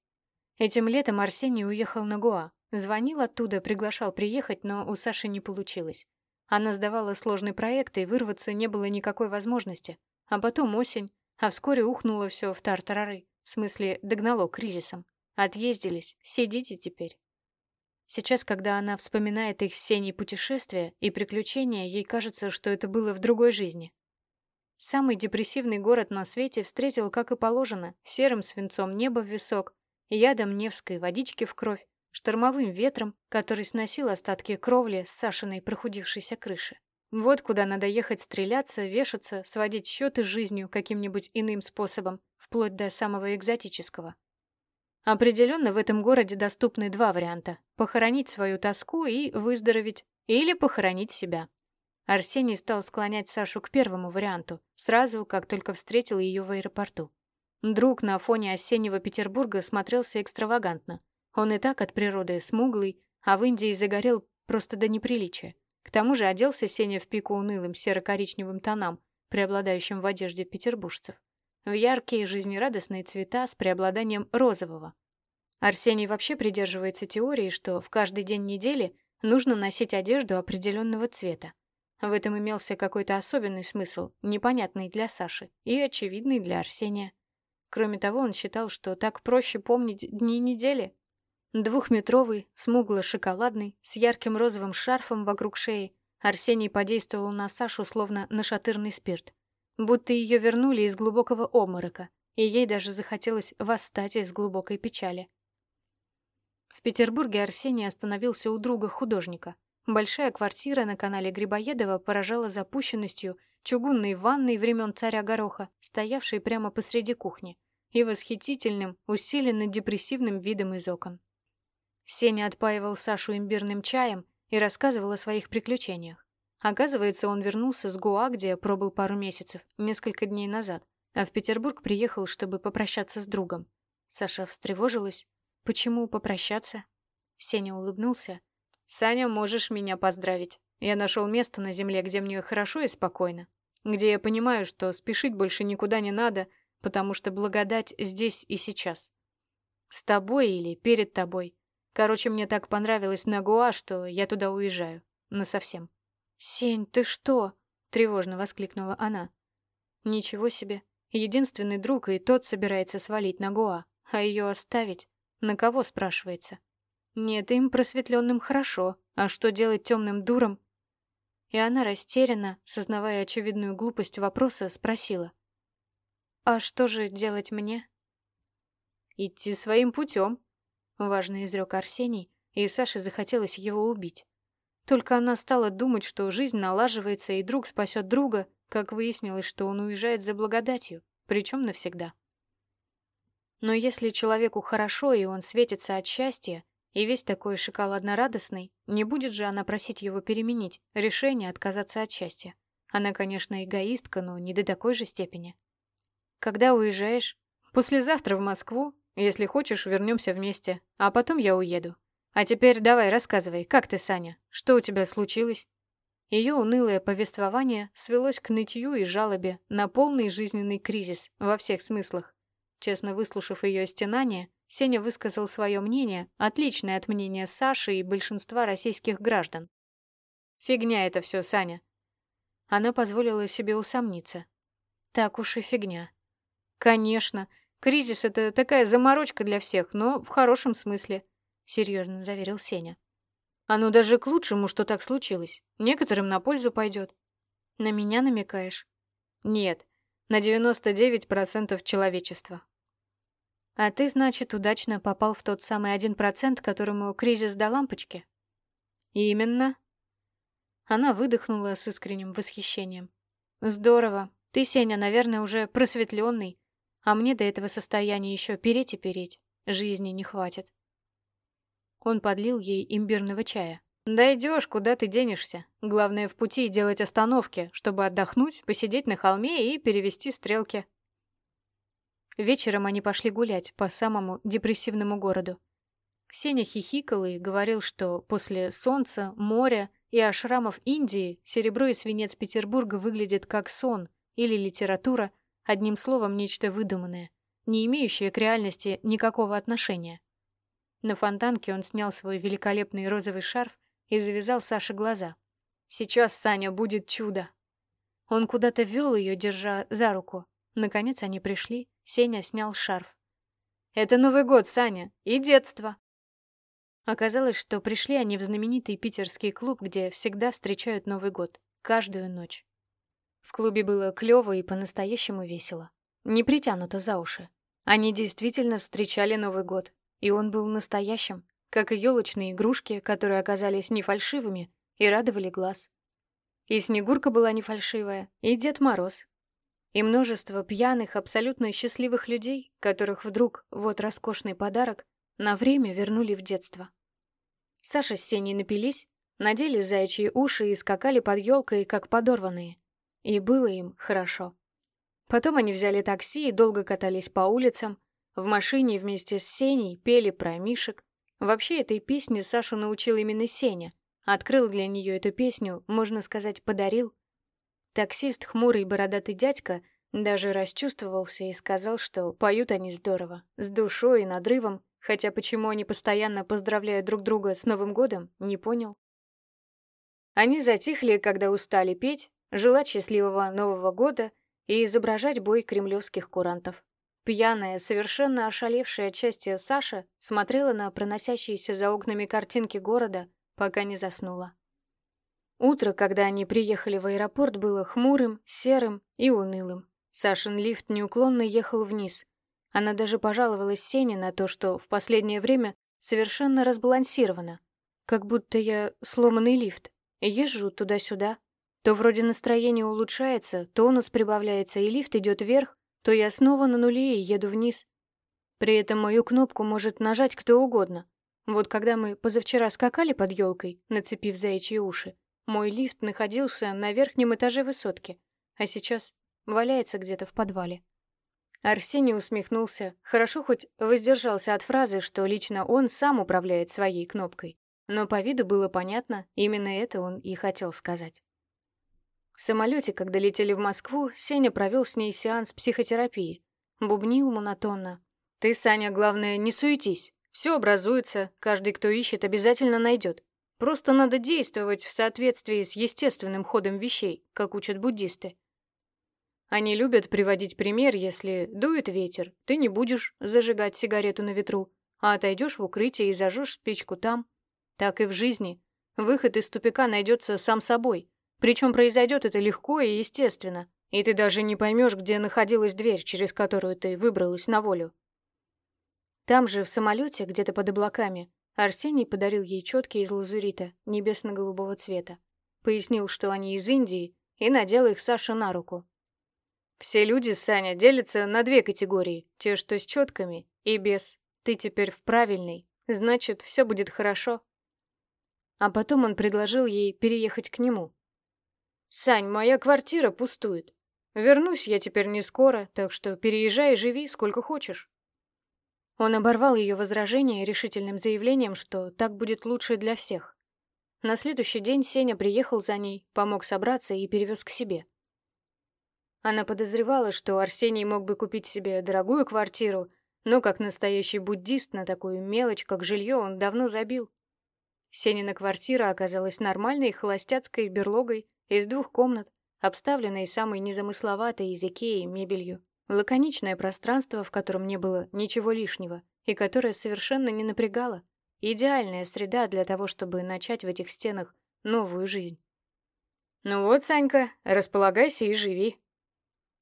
Этим летом Арсений уехал на Гоа. Звонил оттуда, приглашал приехать, но у Саши не получилось. Она сдавала сложный проект, и вырваться не было никакой возможности. А потом осень, а вскоре ухнуло все в тартарары. В смысле, догнало кризисом. Отъездились, сидите теперь. Сейчас, когда она вспоминает их с Сеней путешествия и приключения, ей кажется, что это было в другой жизни. Самый депрессивный город на свете встретил, как и положено, серым свинцом небо в висок, ядом невской водички в кровь, штормовым ветром, который сносил остатки кровли с Сашиной прохудившейся крыши. Вот куда надо ехать стреляться, вешаться, сводить счеты с жизнью каким-нибудь иным способом, вплоть до самого экзотического. Определенно в этом городе доступны два варианта – похоронить свою тоску и выздороветь, или похоронить себя. Арсений стал склонять Сашу к первому варианту, сразу, как только встретил ее в аэропорту. Друг на фоне осеннего Петербурга смотрелся экстравагантно. Он и так от природы смуглый, а в Индии загорел просто до неприличия. К тому же оделся Сеня в пику унылым серо-коричневым тонам, преобладающим в одежде петербуржцев в яркие жизнерадостные цвета с преобладанием розового. Арсений вообще придерживается теории, что в каждый день недели нужно носить одежду определенного цвета. В этом имелся какой-то особенный смысл, непонятный для Саши и очевидный для Арсения. Кроме того, он считал, что так проще помнить дни недели. Двухметровый, смугло-шоколадный, с ярким розовым шарфом вокруг шеи, Арсений подействовал на Сашу словно нашатырный спирт будто ее вернули из глубокого обморока, и ей даже захотелось восстать из глубокой печали. В Петербурге Арсений остановился у друга художника. Большая квартира на канале Грибоедова поражала запущенностью чугунной ванной времен царя Гороха, стоявшей прямо посреди кухни, и восхитительным, усиленно депрессивным видом из окон. Сеня отпаивал Сашу имбирным чаем и рассказывал о своих приключениях. Оказывается, он вернулся с Гоа, где пробыл пару месяцев, несколько дней назад, а в Петербург приехал, чтобы попрощаться с другом. Саша встревожилась. Почему попрощаться? Сеня улыбнулся. «Саня, можешь меня поздравить. Я нашел место на земле, где мне хорошо и спокойно. Где я понимаю, что спешить больше никуда не надо, потому что благодать здесь и сейчас. С тобой или перед тобой. Короче, мне так понравилось на Гоа, что я туда уезжаю. Насовсем. «Сень, ты что?» — тревожно воскликнула она. «Ничего себе. Единственный друг, и тот собирается свалить на Гоа. А ее оставить? На кого, спрашивается? Нет, им просветленным хорошо. А что делать темным дурам?» И она растерянно, сознавая очевидную глупость вопроса, спросила. «А что же делать мне?» «Идти своим путем», — важно изрек Арсений, и Саше захотелось его убить. Только она стала думать, что жизнь налаживается и друг спасет друга, как выяснилось, что он уезжает за благодатью, причем навсегда. Но если человеку хорошо и он светится от счастья, И весь такой шоколадно-радостный, не будет же она просить его переменить решение отказаться от счастья. Она, конечно, эгоистка, но не до такой же степени. «Когда уезжаешь?» «Послезавтра в Москву. Если хочешь, вернемся вместе. А потом я уеду. А теперь давай, рассказывай, как ты, Саня? Что у тебя случилось?» Ее унылое повествование свелось к нытью и жалобе на полный жизненный кризис во всех смыслах. Честно выслушав ее стенание, Сеня высказал свое мнение, отличное от мнения Саши и большинства российских граждан. «Фигня это все, Саня». Она позволила себе усомниться. «Так уж и фигня». «Конечно, кризис — это такая заморочка для всех, но в хорошем смысле», — серьезно заверил Сеня. Оно даже к лучшему, что так случилось. Некоторым на пользу пойдет. На меня намекаешь? Нет, на 99% человечества. А ты, значит, удачно попал в тот самый один процент, которому кризис до лампочки? Именно. Она выдохнула с искренним восхищением. Здорово. Ты, Сеня, наверное, уже просветленный, а мне до этого состояния еще переть и переть. Жизни не хватит. Он подлил ей имбирного чая. «Дойдешь, куда ты денешься. Главное в пути делать остановки, чтобы отдохнуть, посидеть на холме и перевести стрелки». Вечером они пошли гулять по самому депрессивному городу. Сеня хихикал и говорил, что после солнца, моря и ашрамов Индии серебро и свинец Петербурга выглядят как сон или литература, одним словом, нечто выдуманное, не имеющее к реальности никакого отношения. На фонтанке он снял свой великолепный розовый шарф и завязал Саше глаза. «Сейчас, Саня, будет чудо!» Он куда-то вел ее, держа за руку. Наконец они пришли, Сеня снял шарф. «Это Новый год, Саня, и детство!» Оказалось, что пришли они в знаменитый питерский клуб, где всегда встречают Новый год, каждую ночь. В клубе было клёво и по-настоящему весело. Не притянуто за уши. Они действительно встречали Новый год, и он был настоящим, как и елочные игрушки, которые оказались не фальшивыми и радовали глаз. И Снегурка была не фальшивая, и Дед Мороз. И множество пьяных, абсолютно счастливых людей, которых вдруг, вот роскошный подарок, на время вернули в детство. Саша с Сеней напились, надели заячьи уши и скакали под елкой, как подорванные. И было им хорошо. Потом они взяли такси и долго катались по улицам, в машине вместе с Сеней пели про Мишек. Вообще этой песне Сашу научил именно Сеня. Открыл для нее эту песню, можно сказать, подарил. Таксист, хмурый бородатый дядька, даже расчувствовался и сказал, что поют они здорово, с душой и надрывом, хотя почему они постоянно поздравляют друг друга с Новым годом, не понял. Они затихли, когда устали петь, желать счастливого Нового года и изображать бой кремлевских курантов. Пьяная, совершенно ошалевшая части Саша смотрела на проносящиеся за окнами картинки города, пока не заснула. Утро, когда они приехали в аэропорт, было хмурым, серым и унылым. Сашин лифт неуклонно ехал вниз. Она даже пожаловалась Сене на то, что в последнее время совершенно разбалансирована. Как будто я сломанный лифт. Езжу туда-сюда. То вроде настроение улучшается, тонус прибавляется, и лифт идет вверх, то я снова на нуле и еду вниз. При этом мою кнопку может нажать кто угодно. Вот когда мы позавчера скакали под елкой, нацепив заячьи уши, мой лифт находился на верхнем этаже высотки, а сейчас валяется где-то в подвале. Арсений усмехнулся, хорошо хоть воздержался от фразы, что лично он сам управляет своей кнопкой. Но по виду было понятно, именно это он и хотел сказать. В самолете, когда летели в Москву, Сеня провел с ней сеанс психотерапии. Бубнил монотонно. «Ты, Саня, главное, не суетись. Все образуется, каждый, кто ищет, обязательно найдет. Просто надо действовать в соответствии с естественным ходом вещей, как учат буддисты. Они любят приводить пример, если дует ветер, ты не будешь зажигать сигарету на ветру, а отойдешь в укрытие и зажжешь спичку там. Так и в жизни. Выход из тупика найдется сам собой. Причем произойдет это легко и естественно, и ты даже не поймешь, где находилась дверь, через которую ты выбралась на волю. Там же, в самолете, где-то под облаками, Арсений подарил ей четкие из лазурита, небесно-голубого цвета. Пояснил, что они из Индии, и надел их Саше на руку. Все люди, Саня, делятся на две категории. Те, что с четками, и без. Ты теперь в правильной. Значит, все будет хорошо. А потом он предложил ей переехать к нему. «Сань, моя квартира пустует. Вернусь я теперь не скоро, так что переезжай и живи сколько хочешь». Он оборвал ее возражение решительным заявлением, что так будет лучше для всех. На следующий день Сеня приехал за ней, помог собраться и перевез к себе. Она подозревала, что Арсений мог бы купить себе дорогую квартиру, но как настоящий буддист на такую мелочь, как жилье, он давно забил. Сенина квартира оказалась нормальной холостяцкой берлогой из двух комнат, обставленной самой незамысловатой из Икеи мебелью. Лаконичное пространство, в котором не было ничего лишнего, и которое совершенно не напрягало. Идеальная среда для того, чтобы начать в этих стенах новую жизнь. «Ну вот, Санька, располагайся и живи».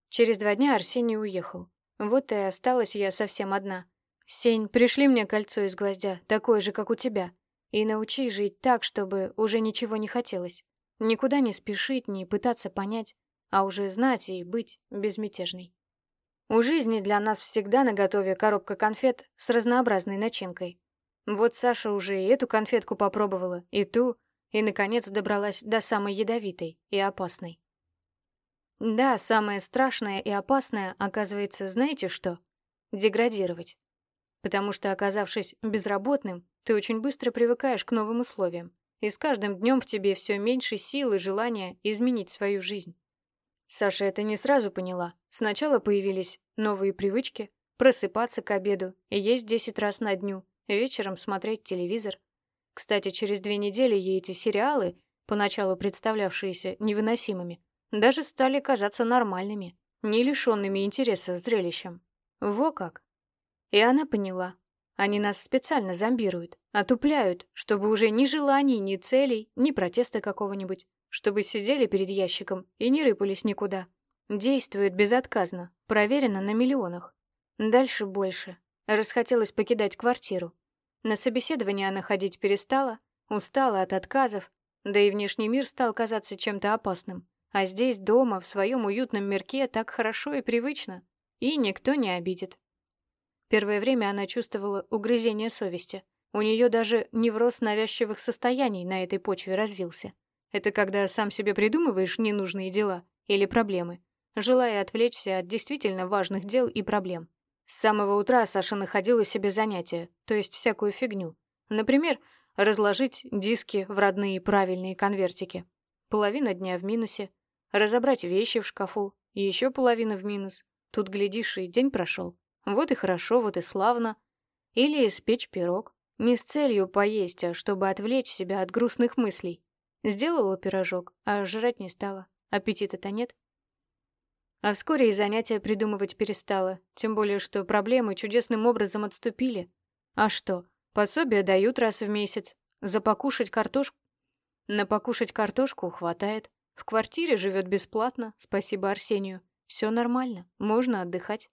Через два дня Арсений уехал. Вот и осталась я совсем одна. «Сень, пришли мне кольцо из гвоздя, такое же, как у тебя, и научи жить так, чтобы уже ничего не хотелось. Никуда не спешить, не пытаться понять, а уже знать и быть безмятежной». У жизни для нас всегда наготове коробка конфет с разнообразной начинкой. Вот Саша уже и эту конфетку попробовала, и ту, и, наконец, добралась до самой ядовитой и опасной. Да, самое страшное и опасное, оказывается, знаете что? Деградировать. Потому что, оказавшись безработным, ты очень быстро привыкаешь к новым условиям, и с каждым днем в тебе все меньше сил и желания изменить свою жизнь. Саша это не сразу поняла. Сначала появились новые привычки, просыпаться к обеду и есть 10 раз на дню, вечером смотреть телевизор. Кстати, через две недели ей эти сериалы, поначалу представлявшиеся невыносимыми, даже стали казаться нормальными, не лишенными интереса зрелищем. Во как! И она поняла. Они нас специально зомбируют, отупляют, чтобы уже ни желаний, ни целей, ни протеста какого-нибудь чтобы сидели перед ящиком и не рыпались никуда. Действует безотказно, проверено на миллионах. Дальше больше. Расхотелось покидать квартиру. На собеседование она ходить перестала, устала от отказов, да и внешний мир стал казаться чем-то опасным. А здесь, дома, в своем уютном мирке, так хорошо и привычно. И никто не обидит. Первое время она чувствовала угрызение совести. У нее даже невроз навязчивых состояний на этой почве развился. Это когда сам себе придумываешь ненужные дела или проблемы, желая отвлечься от действительно важных дел и проблем. С самого утра Саша находила себе занятия, то есть всякую фигню. Например, разложить диски в родные правильные конвертики. Половина дня в минусе. Разобрать вещи в шкафу. И еще половина в минус. Тут, глядишь, и день прошел. Вот и хорошо, вот и славно. Или испечь пирог. Не с целью поесть, а чтобы отвлечь себя от грустных мыслей. Сделала пирожок, а жрать не стала. Аппетита-то нет. А вскоре и занятия придумывать перестала, тем более, что проблемы чудесным образом отступили. А что, пособия дают раз в месяц. За покушать картошку? На покушать картошку хватает. В квартире живет бесплатно, спасибо Арсению. Все нормально, можно отдыхать.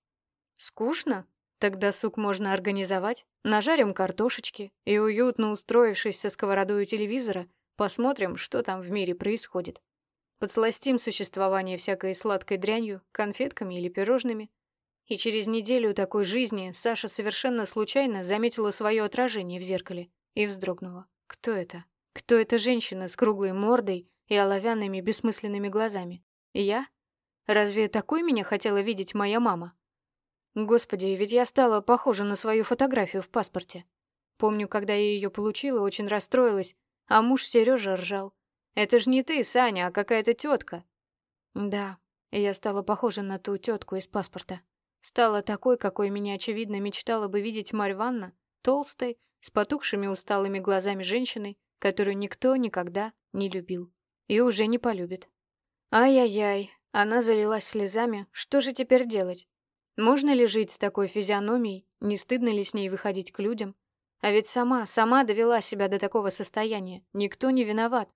Скучно? Тогда сук можно организовать. Нажарим картошечки и, уютно устроившись со сковородой у телевизора, Посмотрим, что там в мире происходит. Подсластим существование всякой сладкой дрянью, конфетками или пирожными. И через неделю такой жизни Саша совершенно случайно заметила свое отражение в зеркале и вздрогнула. Кто это? Кто эта женщина с круглой мордой и оловянными бессмысленными глазами? Я? Разве такой меня хотела видеть моя мама? Господи, ведь я стала похожа на свою фотографию в паспорте. Помню, когда я ее получила, очень расстроилась а муж Сережа ржал. «Это ж не ты, Саня, а какая-то тетка». Да, я стала похожа на ту тетку из паспорта. Стала такой, какой меня, очевидно, мечтала бы видеть Марь Ванна, толстой, с потухшими усталыми глазами женщиной, которую никто никогда не любил. И уже не полюбит. Ай-яй-яй, она залилась слезами. Что же теперь делать? Можно ли жить с такой физиономией? Не стыдно ли с ней выходить к людям? А ведь сама, сама довела себя до такого состояния. Никто не виноват.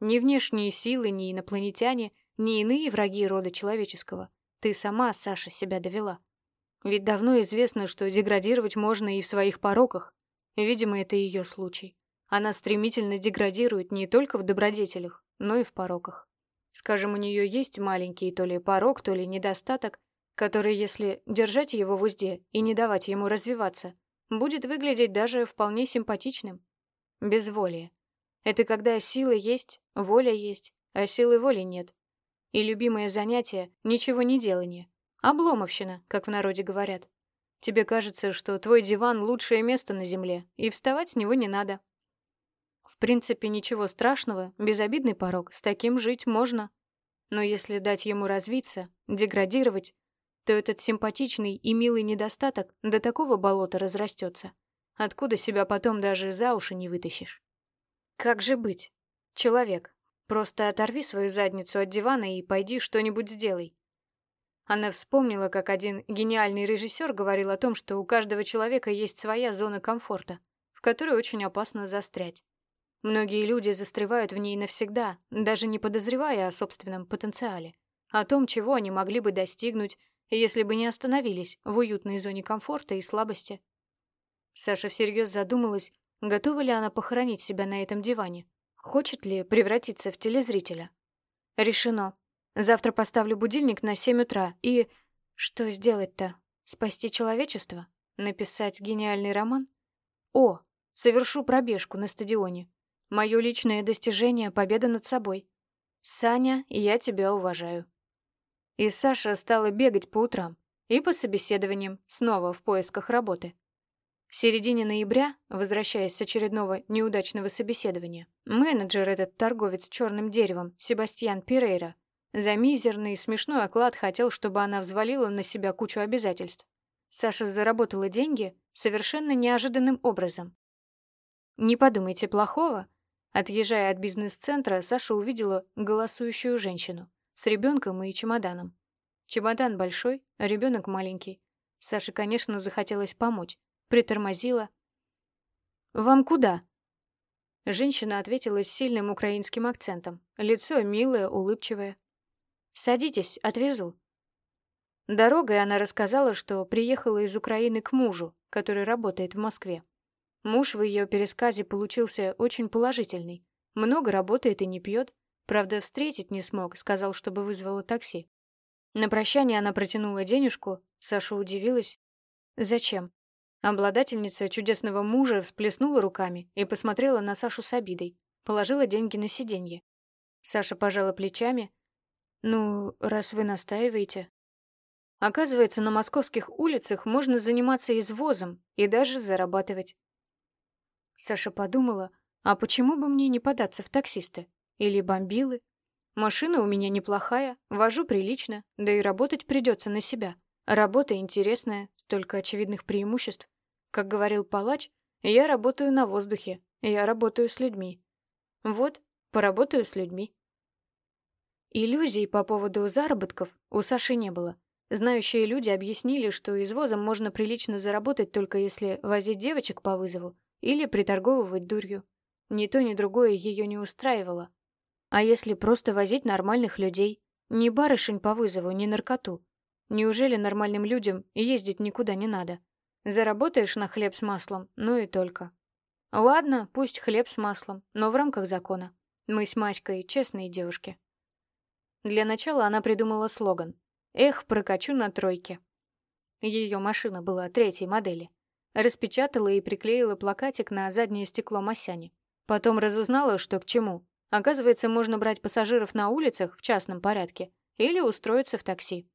Ни внешние силы, ни инопланетяне, ни иные враги рода человеческого. Ты сама, Саша, себя довела. Ведь давно известно, что деградировать можно и в своих пороках. Видимо, это ее случай. Она стремительно деградирует не только в добродетелях, но и в пороках. Скажем, у нее есть маленький то ли порок, то ли недостаток, который, если держать его в узде и не давать ему развиваться, будет выглядеть даже вполне симпатичным. Безволие. Это когда сила есть, воля есть, а силы воли нет. И любимое занятие — ничего не делание. Обломовщина, как в народе говорят. Тебе кажется, что твой диван — лучшее место на земле, и вставать с него не надо. В принципе, ничего страшного, безобидный порог, с таким жить можно. Но если дать ему развиться, деградировать, то этот симпатичный и милый недостаток до такого болота разрастется, откуда себя потом даже за уши не вытащишь. Как же быть? Человек, просто оторви свою задницу от дивана и пойди что-нибудь сделай. Она вспомнила, как один гениальный режиссер говорил о том, что у каждого человека есть своя зона комфорта, в которой очень опасно застрять. Многие люди застревают в ней навсегда, даже не подозревая о собственном потенциале, о том, чего они могли бы достигнуть, если бы не остановились в уютной зоне комфорта и слабости. Саша всерьез задумалась, готова ли она похоронить себя на этом диване, хочет ли превратиться в телезрителя. Решено. Завтра поставлю будильник на 7 утра и... Что сделать-то? Спасти человечество? Написать гениальный роман? О, совершу пробежку на стадионе. Мое личное достижение — победа над собой. Саня, я тебя уважаю. И Саша стала бегать по утрам и по собеседованиям, снова в поисках работы. В середине ноября, возвращаясь с очередного неудачного собеседования, менеджер этот торговец черным деревом, Себастьян Пирейра, за мизерный и смешной оклад хотел, чтобы она взвалила на себя кучу обязательств. Саша заработала деньги совершенно неожиданным образом. Не подумайте плохого. Отъезжая от бизнес-центра, Саша увидела голосующую женщину с ребенком и чемоданом. Чемодан большой, а ребенок маленький. Саше, конечно, захотелось помочь. Притормозила. «Вам куда?» Женщина ответила с сильным украинским акцентом. Лицо милое, улыбчивое. «Садитесь, отвезу». Дорогой она рассказала, что приехала из Украины к мужу, который работает в Москве. Муж в ее пересказе получился очень положительный. Много работает и не пьет. Правда, встретить не смог, сказал, чтобы вызвала такси. На прощание она протянула денежку, Саша удивилась. Зачем? Обладательница чудесного мужа всплеснула руками и посмотрела на Сашу с обидой. Положила деньги на сиденье. Саша пожала плечами. «Ну, раз вы настаиваете...» Оказывается, на московских улицах можно заниматься извозом и даже зарабатывать. Саша подумала, а почему бы мне не податься в таксисты? Или бомбилы. Машина у меня неплохая, вожу прилично, да и работать придется на себя. Работа интересная, столько очевидных преимуществ. Как говорил палач, я работаю на воздухе, я работаю с людьми. Вот, поработаю с людьми. Иллюзий по поводу заработков у Саши не было. Знающие люди объяснили, что извозом можно прилично заработать только если возить девочек по вызову или приторговывать дурью. Ни то, ни другое ее не устраивало. А если просто возить нормальных людей? Ни барышень по вызову, ни наркоту. Неужели нормальным людям ездить никуда не надо? Заработаешь на хлеб с маслом, ну и только. Ладно, пусть хлеб с маслом, но в рамках закона. Мы с Маськой честные девушки. Для начала она придумала слоган «Эх, прокачу на тройке». Ее машина была третьей модели. Распечатала и приклеила плакатик на заднее стекло Масяни. Потом разузнала, что к чему, Оказывается, можно брать пассажиров на улицах в частном порядке или устроиться в такси.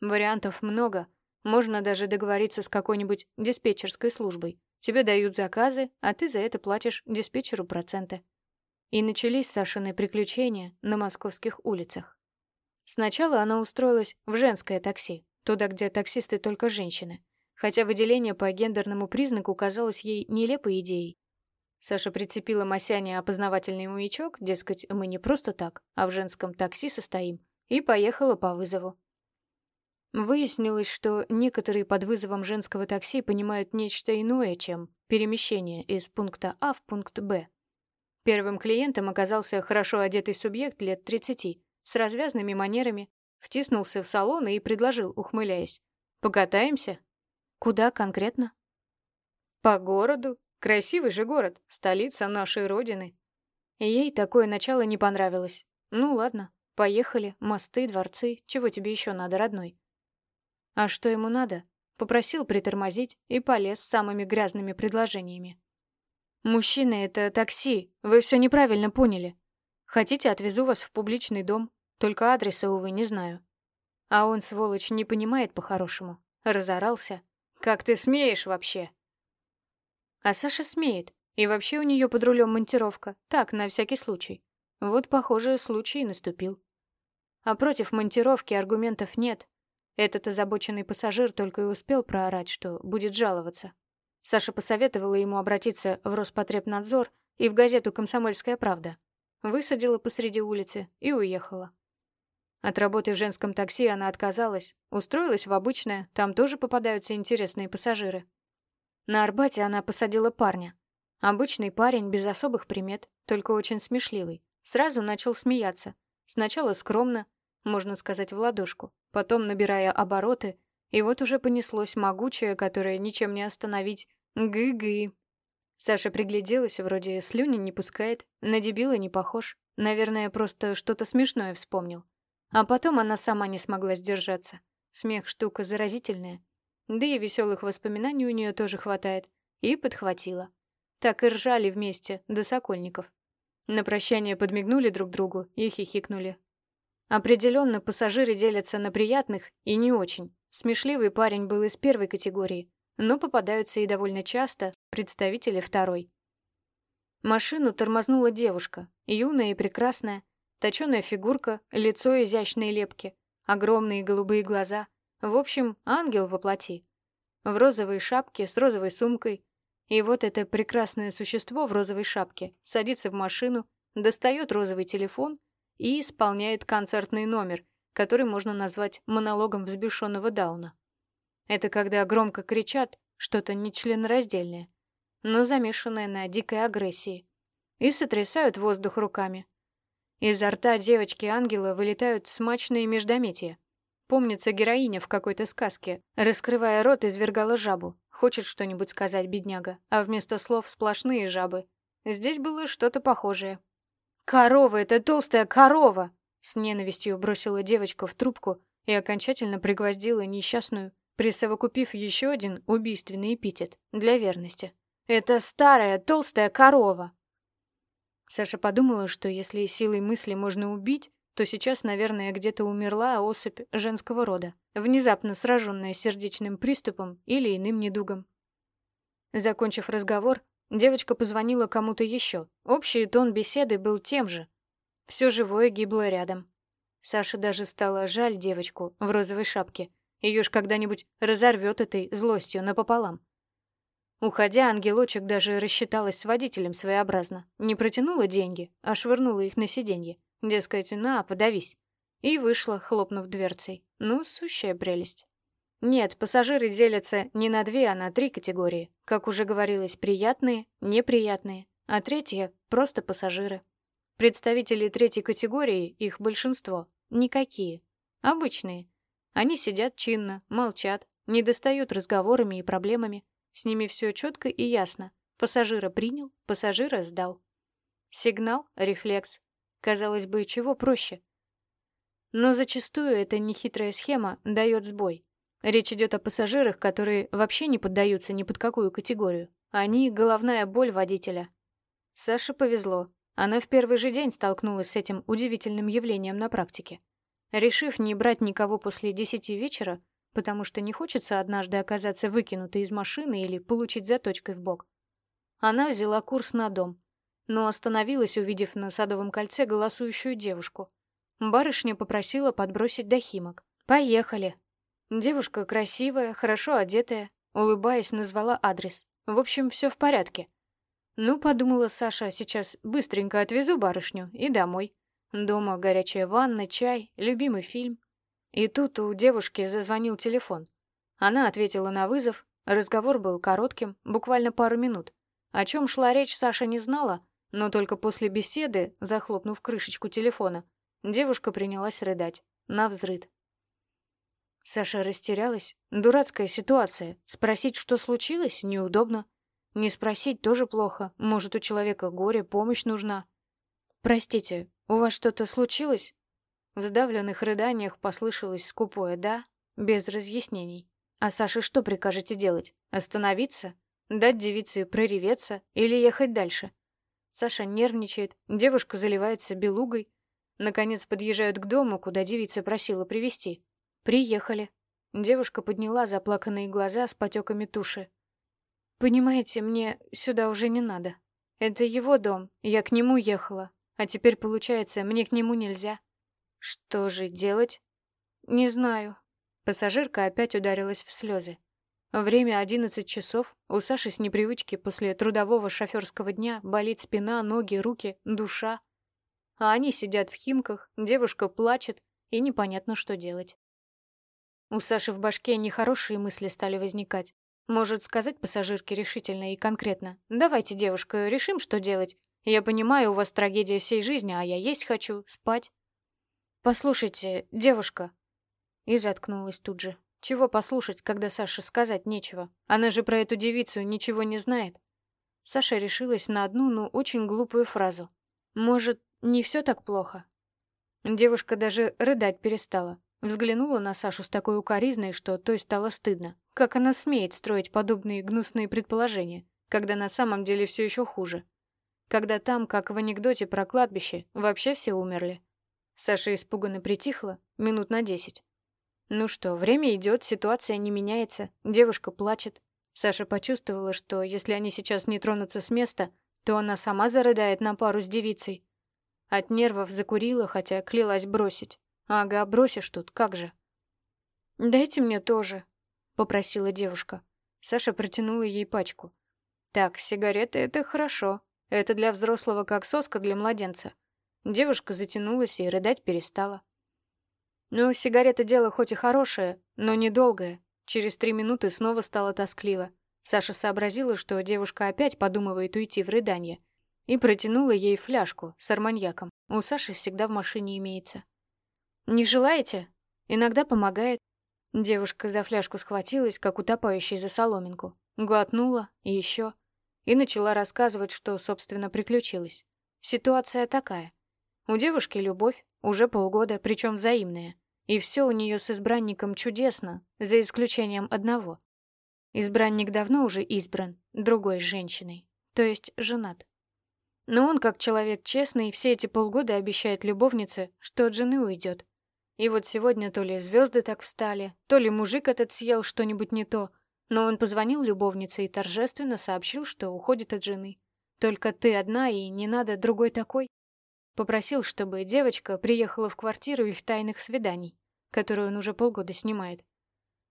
Вариантов много. Можно даже договориться с какой-нибудь диспетчерской службой. Тебе дают заказы, а ты за это платишь диспетчеру проценты. И начались Сашины приключения на московских улицах. Сначала она устроилась в женское такси, туда, где таксисты только женщины, хотя выделение по гендерному признаку казалось ей нелепой идеей. Саша прицепила Масяне опознавательный маячок, дескать, мы не просто так, а в женском такси состоим, и поехала по вызову. Выяснилось, что некоторые под вызовом женского такси понимают нечто иное, чем перемещение из пункта А в пункт Б. Первым клиентом оказался хорошо одетый субъект лет 30, с развязными манерами, втиснулся в салон и предложил, ухмыляясь. «Покатаемся?» «Куда конкретно?» «По городу», Красивый же город, столица нашей родины. ей такое начало не понравилось. Ну ладно, поехали, мосты, дворцы, чего тебе еще надо, родной? А что ему надо? попросил притормозить и полез с самыми грязными предложениями. «Мужчина, это такси, вы все неправильно поняли. Хотите, отвезу вас в публичный дом, только адреса, увы, не знаю». А он, сволочь, не понимает по-хорошему. Разорался. «Как ты смеешь вообще?» А Саша смеет. И вообще у нее под рулем монтировка. Так, на всякий случай. Вот, похоже, случай наступил. А против монтировки аргументов нет. Этот озабоченный пассажир только и успел проорать, что будет жаловаться. Саша посоветовала ему обратиться в Роспотребнадзор и в газету «Комсомольская правда». Высадила посреди улицы и уехала. От работы в женском такси она отказалась, устроилась в обычное, там тоже попадаются интересные пассажиры. На Арбате она посадила парня. Обычный парень, без особых примет, только очень смешливый. Сразу начал смеяться. Сначала скромно, можно сказать, в ладошку, потом набирая обороты, и вот уже понеслось могучее, которое ничем не остановить. Гы-гы. Саша пригляделась, вроде слюни не пускает, на дебила не похож. Наверное, просто что-то смешное вспомнил. А потом она сама не смогла сдержаться. Смех — штука заразительная. Да и веселых воспоминаний у нее тоже хватает. И подхватила. Так и ржали вместе, до сокольников. На прощание подмигнули друг другу и хихикнули. Определенно, пассажиры делятся на приятных и не очень. Смешливый парень был из первой категории, но попадаются и довольно часто представители второй. Машину тормознула девушка, юная и прекрасная, Точёная фигурка, лицо изящной лепки, огромные голубые глаза. В общем, ангел воплоти. В розовой шапке с розовой сумкой. И вот это прекрасное существо в розовой шапке садится в машину, достает розовый телефон и исполняет концертный номер, который можно назвать монологом взбешенного Дауна. Это когда громко кричат что-то нечленораздельное, но замешанное на дикой агрессии, и сотрясают воздух руками, Изо рта девочки-ангела вылетают смачные междометия. Помнится героиня в какой-то сказке, раскрывая рот, извергала жабу. Хочет что-нибудь сказать бедняга, а вместо слов сплошные жабы. Здесь было что-то похожее. «Корова, это толстая корова!» С ненавистью бросила девочка в трубку и окончательно пригвоздила несчастную, присовокупив еще один убийственный эпитет для верности. «Это старая толстая корова!» Саша подумала, что если силой мысли можно убить, то сейчас, наверное, где-то умерла особь женского рода, внезапно сраженная сердечным приступом или иным недугом. Закончив разговор, девочка позвонила кому-то еще. Общий тон беседы был тем же. Все живое гибло рядом. Саше даже стало жаль девочку в розовой шапке. Ее ж когда-нибудь разорвет этой злостью напополам. Уходя, ангелочек даже рассчиталась с водителем своеобразно. Не протянула деньги, а швырнула их на сиденье. Дескать, на, подавись. И вышла, хлопнув дверцей. Ну, сущая прелесть. Нет, пассажиры делятся не на две, а на три категории. Как уже говорилось, приятные, неприятные. А третья — просто пассажиры. Представители третьей категории, их большинство, никакие. Обычные. Они сидят чинно, молчат, не достают разговорами и проблемами, с ними все четко и ясно. Пассажира принял, пассажира сдал. Сигнал, рефлекс. Казалось бы, чего проще. Но зачастую эта нехитрая схема дает сбой. Речь идет о пассажирах, которые вообще не поддаются ни под какую категорию. Они — головная боль водителя. Саше повезло. Она в первый же день столкнулась с этим удивительным явлением на практике. Решив не брать никого после десяти вечера, потому что не хочется однажды оказаться выкинутой из машины или получить заточкой в бок. Она взяла курс на дом, но остановилась, увидев на Садовом кольце голосующую девушку. Барышня попросила подбросить до Химок. «Поехали». Девушка красивая, хорошо одетая, улыбаясь, назвала адрес. В общем, все в порядке. Ну, подумала Саша, сейчас быстренько отвезу барышню и домой. Дома горячая ванна, чай, любимый фильм. И тут у девушки зазвонил телефон. Она ответила на вызов, разговор был коротким, буквально пару минут. О чем шла речь, Саша не знала, но только после беседы, захлопнув крышечку телефона, девушка принялась рыдать, навзрыд. Саша растерялась. Дурацкая ситуация. Спросить, что случилось, неудобно. Не спросить тоже плохо. Может, у человека горе, помощь нужна. «Простите, у вас что-то случилось?» В сдавленных рыданиях послышалось скупое «да», без разъяснений. А Саше что прикажете делать? Остановиться? Дать девице прореветься или ехать дальше? Саша нервничает, девушка заливается белугой. Наконец подъезжают к дому, куда девица просила привезти. Приехали. Девушка подняла заплаканные глаза с потеками туши. «Понимаете, мне сюда уже не надо. Это его дом, я к нему ехала. А теперь, получается, мне к нему нельзя. Что же делать? Не знаю. Пассажирка опять ударилась в слезы. Время одиннадцать часов. У Саши с непривычки после трудового шоферского дня болит спина, ноги, руки, душа. А они сидят в химках, девушка плачет, и непонятно, что делать. У Саши в башке нехорошие мысли стали возникать. Может сказать пассажирке решительно и конкретно. «Давайте, девушка, решим, что делать. Я понимаю, у вас трагедия всей жизни, а я есть хочу, спать. «Послушайте, девушка!» И заткнулась тут же. Чего послушать, когда Саше сказать нечего? Она же про эту девицу ничего не знает. Саша решилась на одну, но очень глупую фразу. «Может, не все так плохо?» Девушка даже рыдать перестала. Взглянула на Сашу с такой укоризной, что той стало стыдно. Как она смеет строить подобные гнусные предположения, когда на самом деле все еще хуже? Когда там, как в анекдоте про кладбище, вообще все умерли. Саша испуганно притихла минут на десять. Ну что, время идет, ситуация не меняется, девушка плачет. Саша почувствовала, что если они сейчас не тронутся с места, то она сама зарыдает на пару с девицей. От нервов закурила, хотя клялась бросить. Ага, бросишь тут, как же. «Дайте мне тоже», — попросила девушка. Саша протянула ей пачку. «Так, сигареты — это хорошо. Это для взрослого, как соска для младенца. Девушка затянулась и рыдать перестала. Ну, сигарета дело хоть и хорошее, но недолгое. Через три минуты снова стало тоскливо. Саша сообразила, что девушка опять подумывает уйти в рыдание, и протянула ей фляжку с арманьяком. У Саши всегда в машине имеется. «Не желаете? Иногда помогает». Девушка за фляжку схватилась, как утопающий за соломинку, глотнула и еще, и начала рассказывать, что, собственно, приключилось. Ситуация такая. У девушки любовь, уже полгода, причем взаимная. И все у нее с избранником чудесно, за исключением одного. Избранник давно уже избран, другой женщиной, то есть женат. Но он, как человек честный, все эти полгода обещает любовнице, что от жены уйдет. И вот сегодня то ли звезды так встали, то ли мужик этот съел что-нибудь не то, но он позвонил любовнице и торжественно сообщил, что уходит от жены. Только ты одна, и не надо другой такой. Попросил, чтобы девочка приехала в квартиру их тайных свиданий, которую он уже полгода снимает.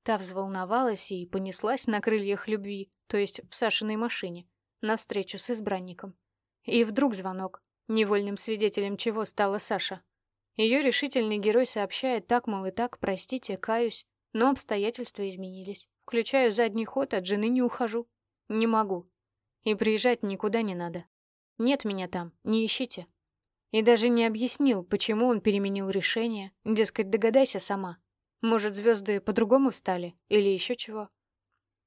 Та взволновалась и понеслась на крыльях любви, то есть в Сашиной машине, навстречу с избранником. И вдруг звонок, невольным свидетелем чего стала Саша. Ее решительный герой сообщает так, мол, и так, простите, каюсь, но обстоятельства изменились. Включаю задний ход, от жены не ухожу. Не могу. И приезжать никуда не надо. Нет меня там, не ищите. И даже не объяснил, почему он переменил решение. Дескать, догадайся сама. Может, звезды по-другому встали? Или еще чего?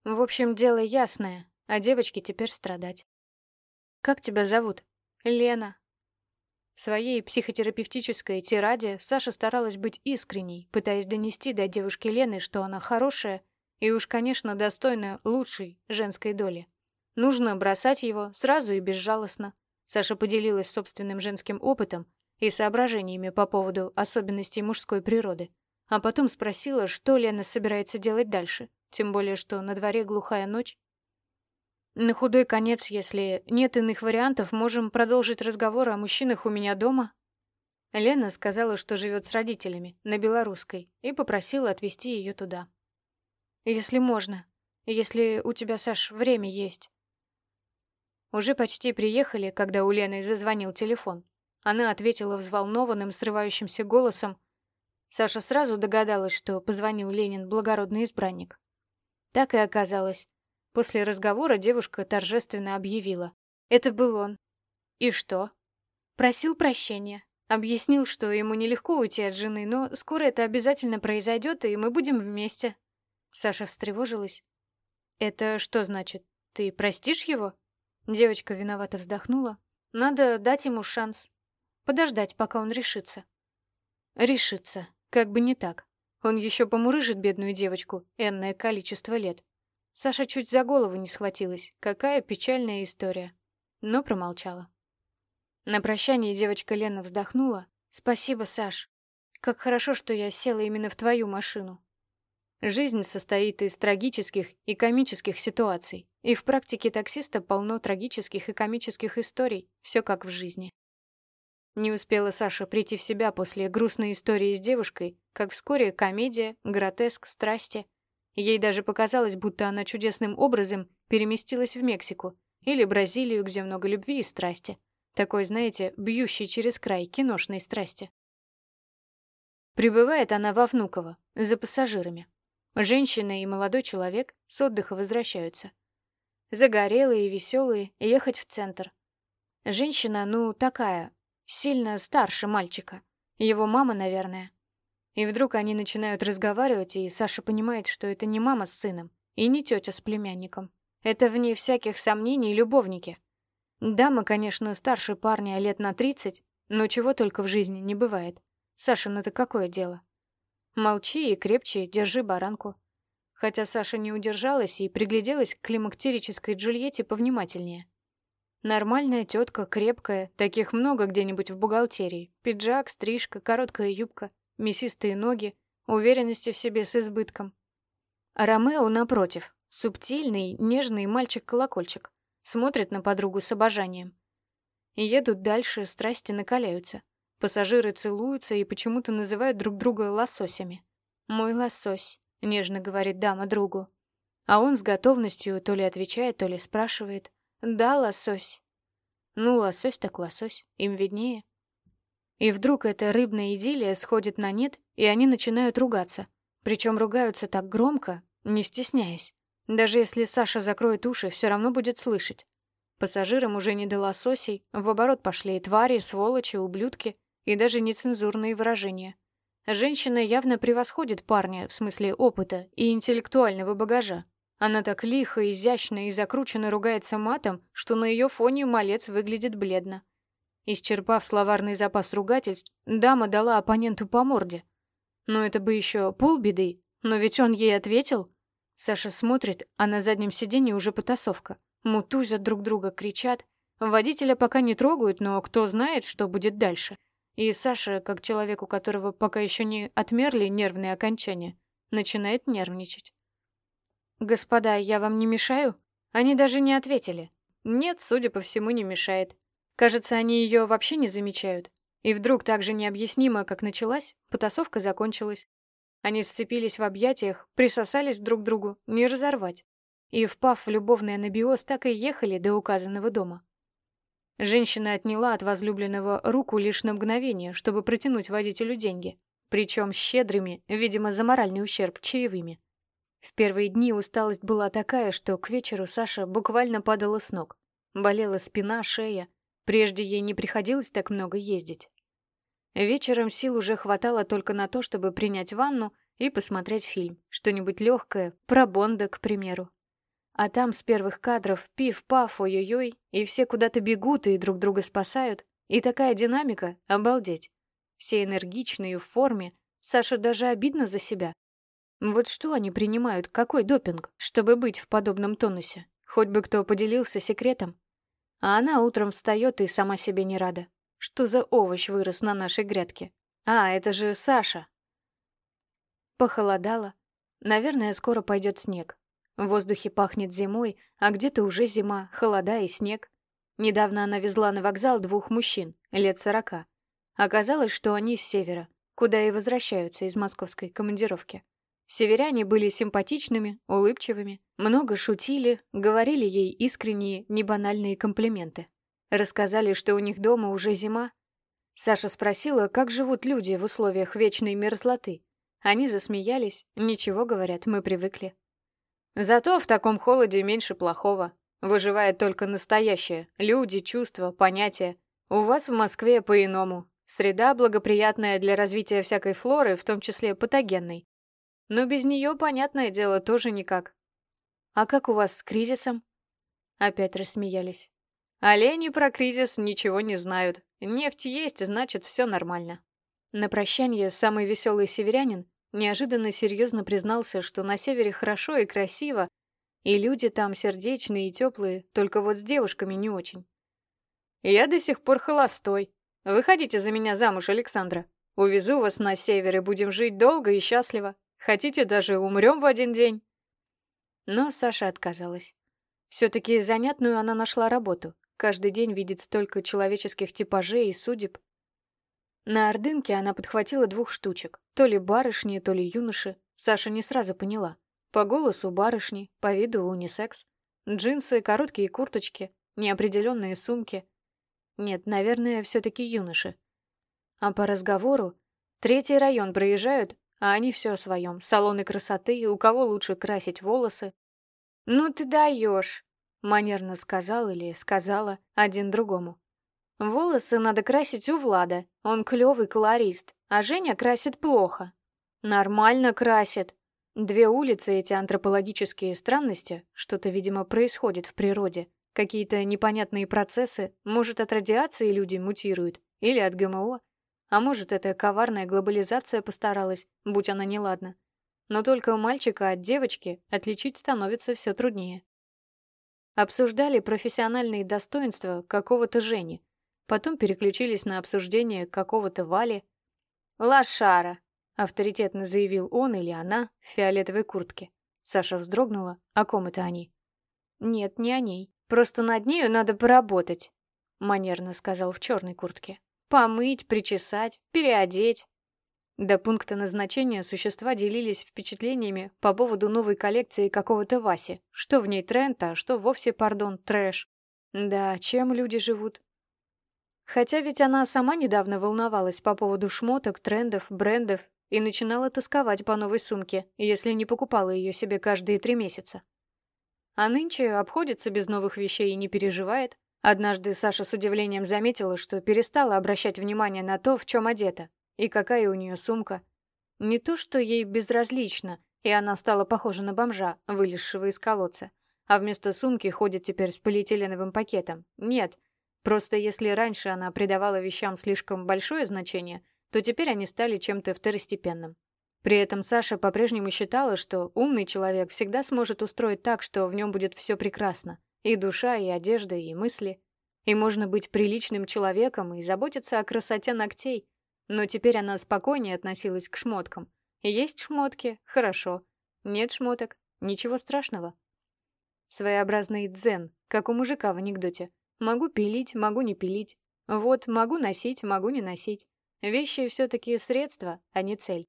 В общем, дело ясное, а девочке теперь страдать. «Как тебя зовут?» «Лена». В своей психотерапевтической тираде Саша старалась быть искренней, пытаясь донести до девушки Лены, что она хорошая и уж, конечно, достойна лучшей женской доли. Нужно бросать его сразу и безжалостно, Саша поделилась собственным женским опытом и соображениями по поводу особенностей мужской природы, а потом спросила, что Лена собирается делать дальше, тем более что на дворе глухая ночь. На худой конец, если нет иных вариантов, можем продолжить разговор о мужчинах у меня дома. Лена сказала, что живет с родителями, на Белорусской, и попросила отвезти ее туда. Если можно, если у тебя, Саш, время есть. Уже почти приехали, когда у Лены зазвонил телефон. Она ответила взволнованным, срывающимся голосом. Саша сразу догадалась, что позвонил Ленин, благородный избранник. Так и оказалось. После разговора девушка торжественно объявила. Это был он. И что? Просил прощения. Объяснил, что ему нелегко уйти от жены, но скоро это обязательно произойдет, и мы будем вместе. Саша встревожилась. «Это что значит? Ты простишь его?» Девочка виновато вздохнула. Надо дать ему шанс. Подождать, пока он решится. Решится. Как бы не так. Он еще помурыжит бедную девочку энное количество лет. Саша чуть за голову не схватилась. Какая печальная история. Но промолчала. На прощание девочка Лена вздохнула. «Спасибо, Саш. Как хорошо, что я села именно в твою машину. Жизнь состоит из трагических и комических ситуаций, и в практике таксиста полно трагических и комических историй, все как в жизни. Не успела Саша прийти в себя после грустной истории с девушкой, как вскоре комедия, гротеск, страсти. Ей даже показалось, будто она чудесным образом переместилась в Мексику или Бразилию, где много любви и страсти. Такой, знаете, бьющий через край киношной страсти. Прибывает она во Внуково, за пассажирами. Женщина и молодой человек с отдыха возвращаются. Загорелые и веселые, ехать в центр. Женщина, ну, такая, сильно старше мальчика. Его мама, наверное. И вдруг они начинают разговаривать, и Саша понимает, что это не мама с сыном, и не тетя с племянником. Это, вне всяких сомнений, любовники. Дама, конечно, старше парня лет на тридцать, но чего только в жизни не бывает. Саша, ну это какое дело? Молчи и крепче держи баранку. Хотя Саша не удержалась и пригляделась к климактерической Джульетте повнимательнее. Нормальная тетка, крепкая, таких много где-нибудь в бухгалтерии. Пиджак, стрижка, короткая юбка, мясистые ноги, уверенности в себе с избытком. А Ромео, напротив, субтильный, нежный мальчик-колокольчик, смотрит на подругу с обожанием. Едут дальше, страсти накаляются. Пассажиры целуются и почему-то называют друг друга лососями. «Мой лосось», — нежно говорит дама другу. А он с готовностью то ли отвечает, то ли спрашивает. «Да, лосось». Ну, лосось так лосось, им виднее. И вдруг эта рыбная идиллия сходит на нет, и они начинают ругаться. Причем ругаются так громко, не стесняясь. Даже если Саша закроет уши, все равно будет слышать. Пассажирам уже не до лососей, в оборот пошли и твари, сволочи, ублюдки, и даже нецензурные выражения. Женщина явно превосходит парня в смысле опыта и интеллектуального багажа. Она так лихо, изящно и закрученно ругается матом, что на ее фоне малец выглядит бледно. Исчерпав словарный запас ругательств, дама дала оппоненту по морде. Но это бы еще полбеды, но ведь он ей ответил. Саша смотрит, а на заднем сиденье уже потасовка. Мутузят друг друга, кричат. Водителя пока не трогают, но кто знает, что будет дальше. И Саша, как человек, у которого пока еще не отмерли нервные окончания, начинает нервничать. «Господа, я вам не мешаю?» Они даже не ответили. Нет, судя по всему, не мешает. Кажется, они ее вообще не замечают. И вдруг так же необъяснимо, как началась, потасовка закончилась. Они сцепились в объятиях, присосались друг к другу, не разорвать. И, впав в любовный анабиоз, так и ехали до указанного дома. Женщина отняла от возлюбленного руку лишь на мгновение, чтобы протянуть водителю деньги, причем щедрыми, видимо, за моральный ущерб, чаевыми. В первые дни усталость была такая, что к вечеру Саша буквально падала с ног. Болела спина, шея. Прежде ей не приходилось так много ездить. Вечером сил уже хватало только на то, чтобы принять ванну и посмотреть фильм. Что-нибудь легкое, про Бонда, к примеру. А там с первых кадров пиф-паф, ой-ой-ой, и все куда-то бегут и друг друга спасают. И такая динамика, обалдеть. Все энергичные, в форме. Саша даже обидно за себя. Вот что они принимают, какой допинг, чтобы быть в подобном тонусе? Хоть бы кто поделился секретом. А она утром встает и сама себе не рада. Что за овощ вырос на нашей грядке? А, это же Саша. Похолодало. Наверное, скоро пойдет снег. В воздухе пахнет зимой, а где-то уже зима, холода и снег. Недавно она везла на вокзал двух мужчин, лет сорока. Оказалось, что они с севера, куда и возвращаются из московской командировки. Северяне были симпатичными, улыбчивыми, много шутили, говорили ей искренние, небанальные комплименты. Рассказали, что у них дома уже зима. Саша спросила, как живут люди в условиях вечной мерзлоты. Они засмеялись, ничего, говорят, мы привыкли. Зато в таком холоде меньше плохого. Выживает только настоящее. Люди, чувства, понятия. У вас в Москве по-иному. Среда благоприятная для развития всякой флоры, в том числе патогенной. Но без нее, понятное дело, тоже никак. А как у вас с кризисом? Опять рассмеялись. Олени про кризис ничего не знают. Нефть есть, значит, все нормально. На прощание самый веселый северянин неожиданно серьезно признался, что на севере хорошо и красиво, и люди там сердечные и теплые, только вот с девушками не очень. «Я до сих пор холостой. Выходите за меня замуж, Александра. Увезу вас на север и будем жить долго и счастливо. Хотите, даже умрем в один день». Но Саша отказалась. Все-таки занятную она нашла работу. Каждый день видит столько человеческих типажей и судеб. На Ордынке она подхватила двух штучек. То ли барышни, то ли юноши. Саша не сразу поняла. По голосу барышни, по виду унисекс. Джинсы, короткие курточки, неопределенные сумки. Нет, наверное, все-таки юноши. А по разговору третий район проезжают, а они все о своем. Салоны красоты, у кого лучше красить волосы. «Ну ты даешь!» — манерно сказал или сказала один другому. «Волосы надо красить у Влада, он клевый колорист, а Женя красит плохо». «Нормально красит». Две улицы эти антропологические странности, что-то, видимо, происходит в природе, какие-то непонятные процессы, может, от радиации люди мутируют, или от ГМО, а может, это коварная глобализация постаралась, будь она неладна. Но только мальчика от девочки отличить становится все труднее. Обсуждали профессиональные достоинства какого-то Жени, потом переключились на обсуждение какого-то Вали. «Лошара!» — авторитетно заявил он или она в фиолетовой куртке. Саша вздрогнула. О ком это они? «Нет, не о ней. Просто над нею надо поработать», — манерно сказал в черной куртке. Помыть, причесать, переодеть. До пункта назначения существа делились впечатлениями по поводу новой коллекции какого-то Васи. Что в ней тренд, а что вовсе, пардон, трэш. Да, чем люди живут? Хотя ведь она сама недавно волновалась по поводу шмоток, трендов, брендов и начинала тосковать по новой сумке, если не покупала ее себе каждые три месяца. А нынче обходится без новых вещей и не переживает. Однажды Саша с удивлением заметила, что перестала обращать внимание на то, в чем одета, и какая у нее сумка. Не то, что ей безразлично, и она стала похожа на бомжа, вылезшего из колодца, а вместо сумки ходит теперь с полиэтиленовым пакетом. Нет, просто если раньше она придавала вещам слишком большое значение, то теперь они стали чем-то второстепенным. При этом Саша по-прежнему считала, что умный человек всегда сможет устроить так, что в нем будет все прекрасно. И душа, и одежда, и мысли. И можно быть приличным человеком и заботиться о красоте ногтей. Но теперь она спокойнее относилась к шмоткам. Есть шмотки — хорошо. Нет шмоток — ничего страшного. Своеобразный дзен, как у мужика в анекдоте. Могу пилить, могу не пилить. Вот, могу носить, могу не носить. Вещи все-таки средства, а не цель.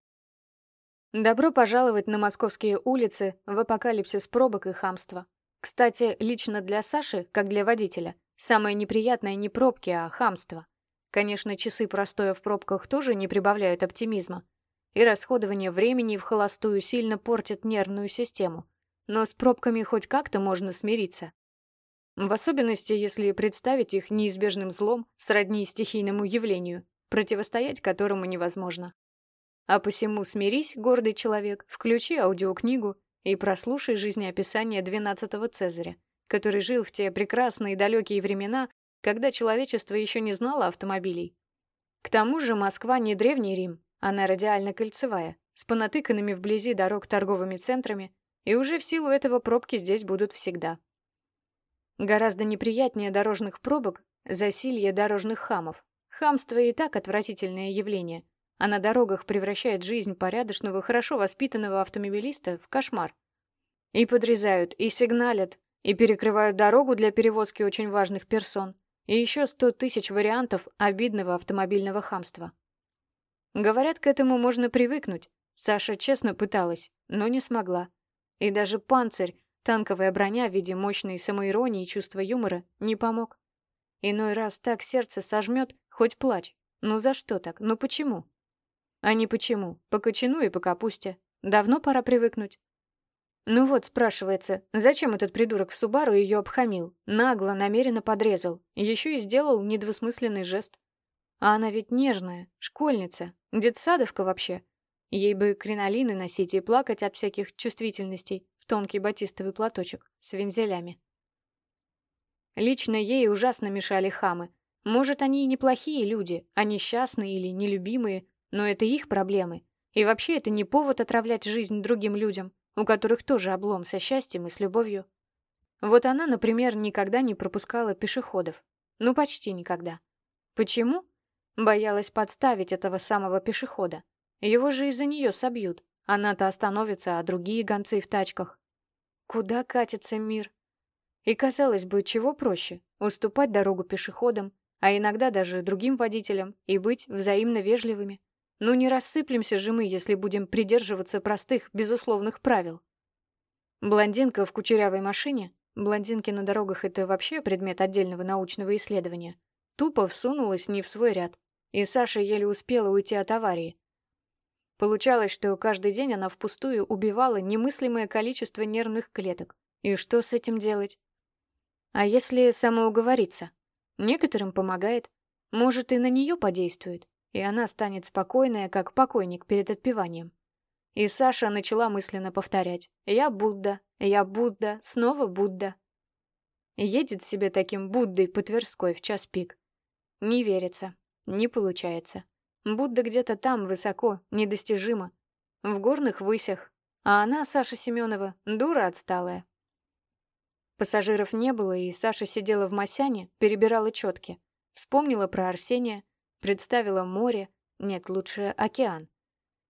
Добро пожаловать на московские улицы в апокалипсис пробок и хамства. Кстати, лично для Саши, как для водителя, самое неприятное не пробки, а хамство. Конечно, часы простоя в пробках тоже не прибавляют оптимизма. И расходование времени в холостую сильно портит нервную систему. Но с пробками хоть как-то можно смириться. В особенности, если представить их неизбежным злом, сродни стихийному явлению, противостоять которому невозможно. А посему смирись, гордый человек, включи аудиокнигу и прослушай жизнеописание двенадцатого Цезаря, который жил в те прекрасные далекие времена, когда человечество еще не знало автомобилей. К тому же Москва не древний Рим, она радиально-кольцевая, с понатыканными вблизи дорог торговыми центрами, и уже в силу этого пробки здесь будут всегда. Гораздо неприятнее дорожных пробок – засилье дорожных хамов. Хамство и так отвратительное явление, а на дорогах превращает жизнь порядочного, хорошо воспитанного автомобилиста в кошмар. И подрезают, и сигналят, и перекрывают дорогу для перевозки очень важных персон, и еще сто тысяч вариантов обидного автомобильного хамства. Говорят, к этому можно привыкнуть. Саша честно пыталась, но не смогла. И даже панцирь, танковая броня в виде мощной самоиронии и чувства юмора не помог. Иной раз так сердце сожмет, хоть плачь. Ну за что так? Ну почему? А не почему. По кочану и по капусте. Давно пора привыкнуть. Ну вот, спрашивается, зачем этот придурок в Субару ее обхамил? Нагло, намеренно подрезал. Еще и сделал недвусмысленный жест. А она ведь нежная, школьница, детсадовка вообще. Ей бы кринолины носить и плакать от всяких чувствительностей в тонкий батистовый платочек с вензелями. Лично ей ужасно мешали хамы. Может, они и неплохие люди, а несчастные или нелюбимые, но это их проблемы. И вообще это не повод отравлять жизнь другим людям, у которых тоже облом со счастьем и с любовью. Вот она, например, никогда не пропускала пешеходов. Ну, почти никогда. Почему? Боялась подставить этого самого пешехода. Его же из-за нее собьют. Она-то остановится, а другие гонцы в тачках. Куда катится мир? И казалось бы, чего проще? Уступать дорогу пешеходам, а иногда даже другим водителям, и быть взаимно вежливыми. Ну не рассыплемся же мы, если будем придерживаться простых, безусловных правил. Блондинка в кучерявой машине, блондинки на дорогах — это вообще предмет отдельного научного исследования, тупо всунулась не в свой ряд, и Саша еле успела уйти от аварии. Получалось, что каждый день она впустую убивала немыслимое количество нервных клеток. И что с этим делать? А если самоуговориться? Некоторым помогает. Может, и на нее подействует, и она станет спокойная, как покойник перед отпеванием. И Саша начала мысленно повторять «Я Будда, я Будда, снова Будда». Едет себе таким Буддой по Тверской в час пик. Не верится, не получается. Будда где-то там, высоко, недостижимо. В горных высях. А она, Саша Семенова, дура отсталая. Пассажиров не было, и Саша сидела в Масяне, перебирала четки. Вспомнила про Арсения, представила море, нет, лучше океан.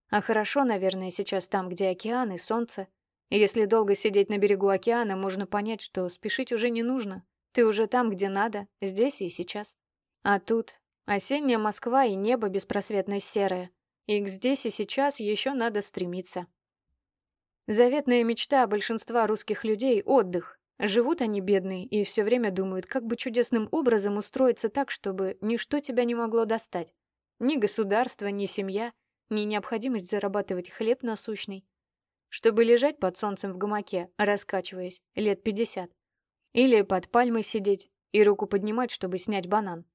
А хорошо, наверное, сейчас там, где океан и солнце. И если долго сидеть на берегу океана, можно понять, что спешить уже не нужно. Ты уже там, где надо, здесь и сейчас. А тут осенняя Москва и небо беспросветно серое. И к здесь и сейчас еще надо стремиться. Заветная мечта большинства русских людей — отдых, Живут они бедные и все время думают, как бы чудесным образом устроиться так, чтобы ничто тебя не могло достать. Ни государство, ни семья, ни необходимость зарабатывать хлеб насущный. Чтобы лежать под солнцем в гамаке, раскачиваясь, лет пятьдесят. Или под пальмой сидеть и руку поднимать, чтобы снять банан.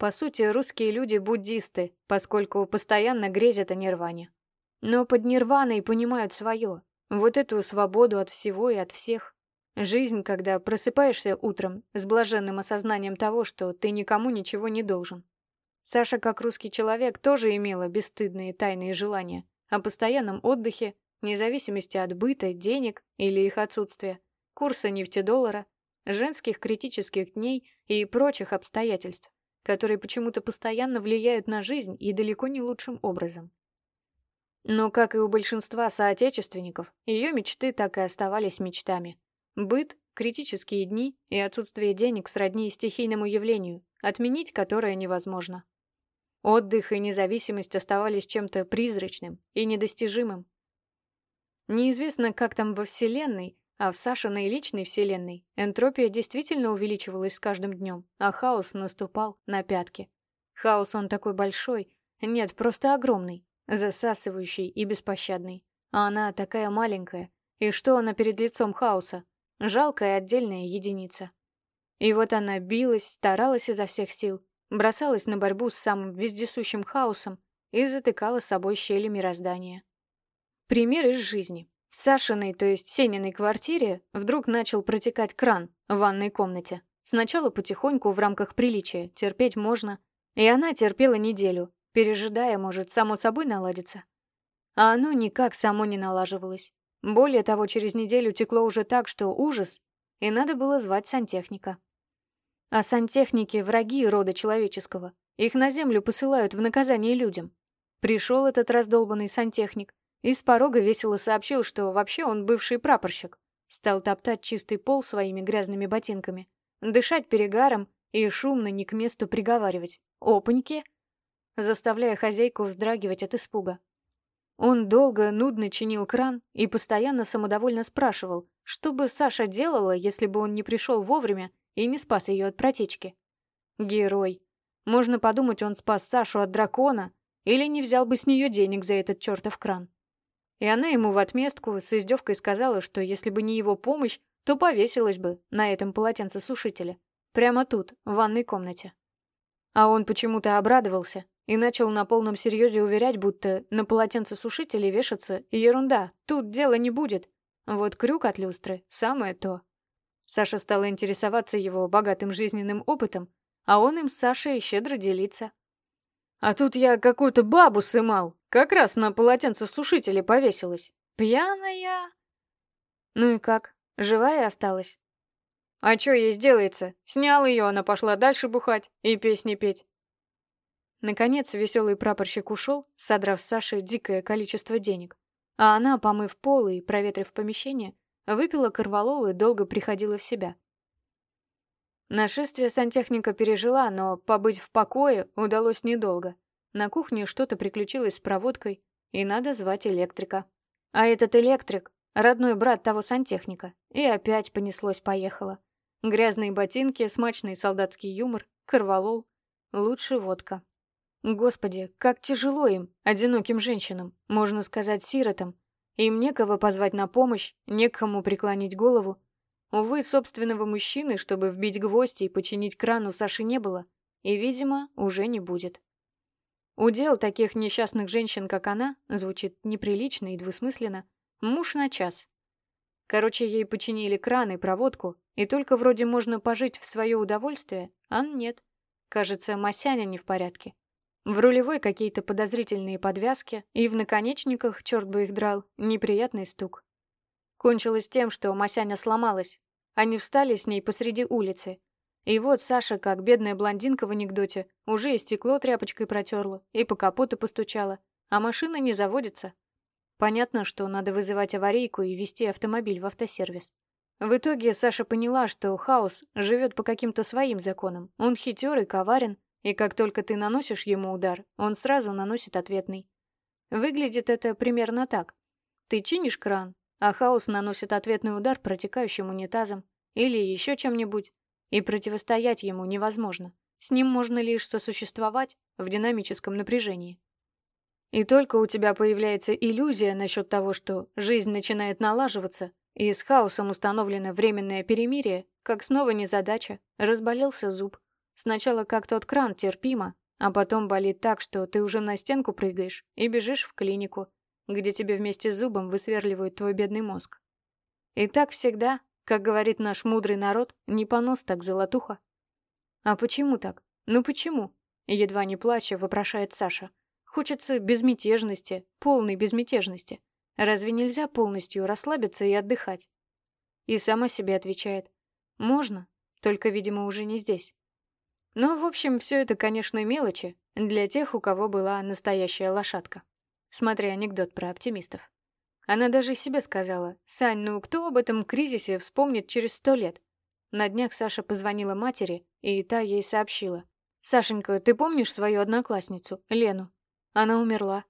По сути, русские люди буддисты, поскольку постоянно грезят о нирване. Но под нирваной понимают свое, вот эту свободу от всего и от всех, Жизнь, когда просыпаешься утром с блаженным осознанием того, что ты никому ничего не должен. Саша, как русский человек, тоже имела бесстыдные тайные желания о постоянном отдыхе, независимости от быта, денег или их отсутствия, курса нефтедоллара, женских критических дней и прочих обстоятельств, которые почему-то постоянно влияют на жизнь и далеко не лучшим образом. Но, как и у большинства соотечественников, ее мечты так и оставались мечтами. Быт, критические дни и отсутствие денег сродни стихийному явлению, отменить которое невозможно. Отдых и независимость оставались чем-то призрачным и недостижимым. Неизвестно, как там во Вселенной, а в Сашиной личной Вселенной энтропия действительно увеличивалась с каждым днем, а хаос наступал на пятки. Хаос он такой большой, нет, просто огромный, засасывающий и беспощадный. А она такая маленькая, и что она перед лицом хаоса? Жалкая отдельная единица. И вот она билась, старалась изо всех сил, бросалась на борьбу с самым вездесущим хаосом и затыкала собой щели мироздания. Пример из жизни. В Сашиной, то есть Сениной квартире, вдруг начал протекать кран в ванной комнате. Сначала потихоньку, в рамках приличия, терпеть можно. И она терпела неделю, пережидая, может, само собой наладиться. А оно никак само не налаживалось. Более того, через неделю текло уже так, что ужас, и надо было звать сантехника. А сантехники — враги рода человеческого. Их на землю посылают в наказание людям. Пришел этот раздолбанный сантехник и с порога весело сообщил, что вообще он бывший прапорщик. Стал топтать чистый пол своими грязными ботинками, дышать перегаром и шумно не к месту приговаривать «Опаньки!», заставляя хозяйку вздрагивать от испуга. Он долго, нудно чинил кран и постоянно самодовольно спрашивал, что бы Саша делала, если бы он не пришел вовремя и не спас ее от протечки. Герой. Можно подумать, он спас Сашу от дракона или не взял бы с нее денег за этот чертов кран. И она ему в отместку с издевкой сказала, что если бы не его помощь, то повесилась бы на этом полотенцесушителе. Прямо тут, в ванной комнате. А он почему-то обрадовался и начал на полном серьезе уверять, будто на полотенцесушителе вешаться ерунда, тут дела не будет. Вот крюк от люстры — самое то. Саша стала интересоваться его богатым жизненным опытом, а он им с Сашей щедро делиться. А тут я какую-то бабу сымал, как раз на полотенце в сушителе повесилась. Пьяная. Ну и как, живая осталась? А что ей сделается? Снял ее, она пошла дальше бухать и песни петь. Наконец веселый прапорщик ушел, содрав с Саши дикое количество денег. А она, помыв пол и проветрив помещение, выпила корвалол и долго приходила в себя. Нашествие сантехника пережила, но побыть в покое удалось недолго. На кухне что-то приключилось с проводкой, и надо звать электрика. А этот электрик — родной брат того сантехника, и опять понеслось-поехало. Грязные ботинки, смачный солдатский юмор, корвалол, лучше водка. Господи, как тяжело им, одиноким женщинам, можно сказать, сиротам. Им некого позвать на помощь, некому преклонить голову. Увы, собственного мужчины, чтобы вбить гвозди и починить кран у Саши не было, и, видимо, уже не будет. Удел таких несчастных женщин, как она, звучит неприлично и двусмысленно, муж на час. Короче, ей починили кран и проводку, и только вроде можно пожить в свое удовольствие, а нет. Кажется, Масяня не в порядке. В рулевой какие-то подозрительные подвязки, и в наконечниках, черт бы их драл, неприятный стук. Кончилось тем, что Масяня сломалась. Они встали с ней посреди улицы. И вот Саша, как бедная блондинка в анекдоте, уже и стекло тряпочкой протерла, и по капоту постучала, а машина не заводится. Понятно, что надо вызывать аварийку и вести автомобиль в автосервис. В итоге Саша поняла, что хаос живет по каким-то своим законам. Он хитер и коварен, и как только ты наносишь ему удар, он сразу наносит ответный. Выглядит это примерно так. Ты чинишь кран, а хаос наносит ответный удар протекающим унитазом или еще чем-нибудь, и противостоять ему невозможно. С ним можно лишь сосуществовать в динамическом напряжении. И только у тебя появляется иллюзия насчет того, что жизнь начинает налаживаться, и с хаосом установлено временное перемирие, как снова незадача, разболелся зуб, Сначала как тот кран терпимо, а потом болит так, что ты уже на стенку прыгаешь и бежишь в клинику, где тебе вместе с зубом высверливают твой бедный мозг. И так всегда, как говорит наш мудрый народ, не понос так золотуха. А почему так? Ну почему? Едва не плача, вопрошает Саша. Хочется безмятежности, полной безмятежности. Разве нельзя полностью расслабиться и отдыхать? И сама себе отвечает. Можно, только, видимо, уже не здесь. Но, в общем, все это, конечно, мелочи для тех, у кого была настоящая лошадка. Смотри анекдот про оптимистов. Она даже себе сказала, «Сань, ну кто об этом кризисе вспомнит через сто лет?» На днях Саша позвонила матери, и та ей сообщила. «Сашенька, ты помнишь свою одноклассницу, Лену? Она умерла».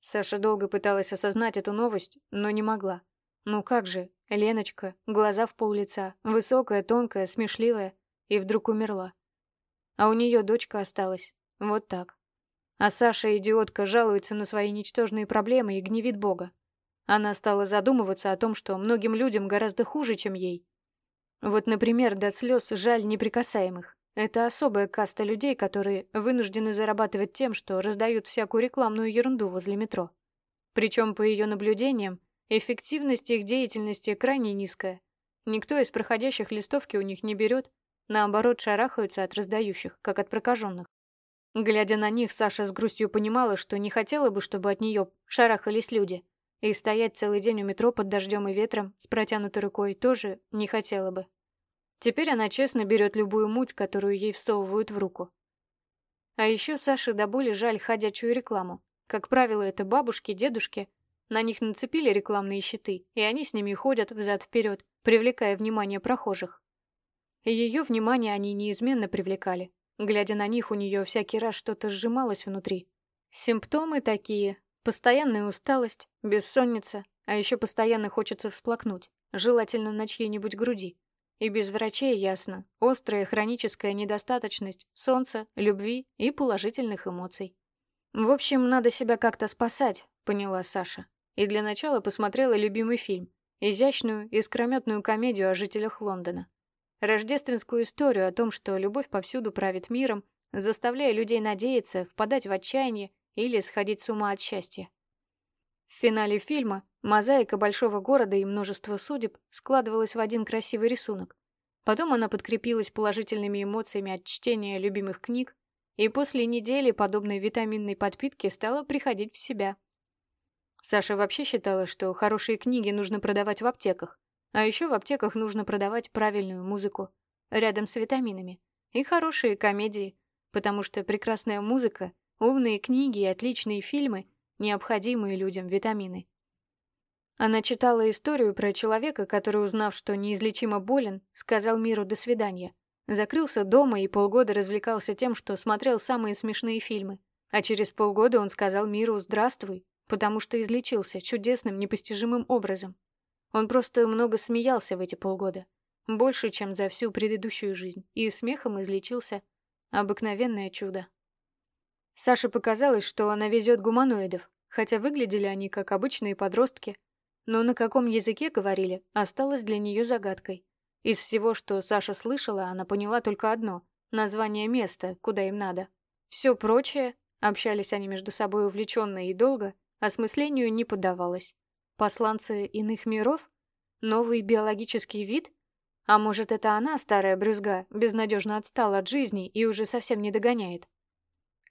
Саша долго пыталась осознать эту новость, но не могла. Ну как же, Леночка, глаза в пол лица, высокая, тонкая, смешливая, и вдруг умерла. А у нее дочка осталась. Вот так. А Саша, идиотка, жалуется на свои ничтожные проблемы и гневит Бога. Она стала задумываться о том, что многим людям гораздо хуже, чем ей. Вот, например, до слез жаль неприкасаемых. Это особая каста людей, которые вынуждены зарабатывать тем, что раздают всякую рекламную ерунду возле метро. Причем, по ее наблюдениям, эффективность их деятельности крайне низкая. Никто из проходящих листовки у них не берет, Наоборот, шарахаются от раздающих, как от прокаженных. Глядя на них, Саша с грустью понимала, что не хотела бы, чтобы от нее шарахались люди. И стоять целый день у метро под дождем и ветром с протянутой рукой тоже не хотела бы. Теперь она честно берет любую муть, которую ей всовывают в руку. А еще Саше до боли жаль ходячую рекламу. Как правило, это бабушки, дедушки. На них нацепили рекламные щиты, и они с ними ходят взад-вперед, привлекая внимание прохожих. Ее внимание они неизменно привлекали. Глядя на них, у нее всякий раз что-то сжималось внутри. Симптомы такие. Постоянная усталость, бессонница, а еще постоянно хочется всплакнуть, желательно на чьей-нибудь груди. И без врачей ясно. Острая хроническая недостаточность солнца, любви и положительных эмоций. В общем, надо себя как-то спасать, поняла Саша. И для начала посмотрела любимый фильм. Изящную, искрометную комедию о жителях Лондона. Рождественскую историю о том, что любовь повсюду правит миром, заставляя людей надеяться, впадать в отчаяние или сходить с ума от счастья. В финале фильма мозаика большого города и множество судеб складывалась в один красивый рисунок. Потом она подкрепилась положительными эмоциями от чтения любимых книг, и после недели подобной витаминной подпитки стала приходить в себя. Саша вообще считала, что хорошие книги нужно продавать в аптеках, а еще в аптеках нужно продавать правильную музыку, рядом с витаминами, и хорошие комедии, потому что прекрасная музыка, умные книги и отличные фильмы — необходимые людям витамины. Она читала историю про человека, который, узнав, что неизлечимо болен, сказал миру «до свидания», Закрылся дома и полгода развлекался тем, что смотрел самые смешные фильмы. А через полгода он сказал миру «Здравствуй», потому что излечился чудесным, непостижимым образом. Он просто много смеялся в эти полгода. Больше, чем за всю предыдущую жизнь. И смехом излечился. Обыкновенное чудо. Саше показалось, что она везет гуманоидов, хотя выглядели они как обычные подростки. Но на каком языке говорили, осталось для нее загадкой. Из всего, что Саша слышала, она поняла только одно — название места, куда им надо. Все прочее, общались они между собой увлеченно и долго, осмыслению не поддавалось. Посланцы иных миров? Новый биологический вид? А может, это она, старая брюзга, безнадежно отстала от жизни и уже совсем не догоняет?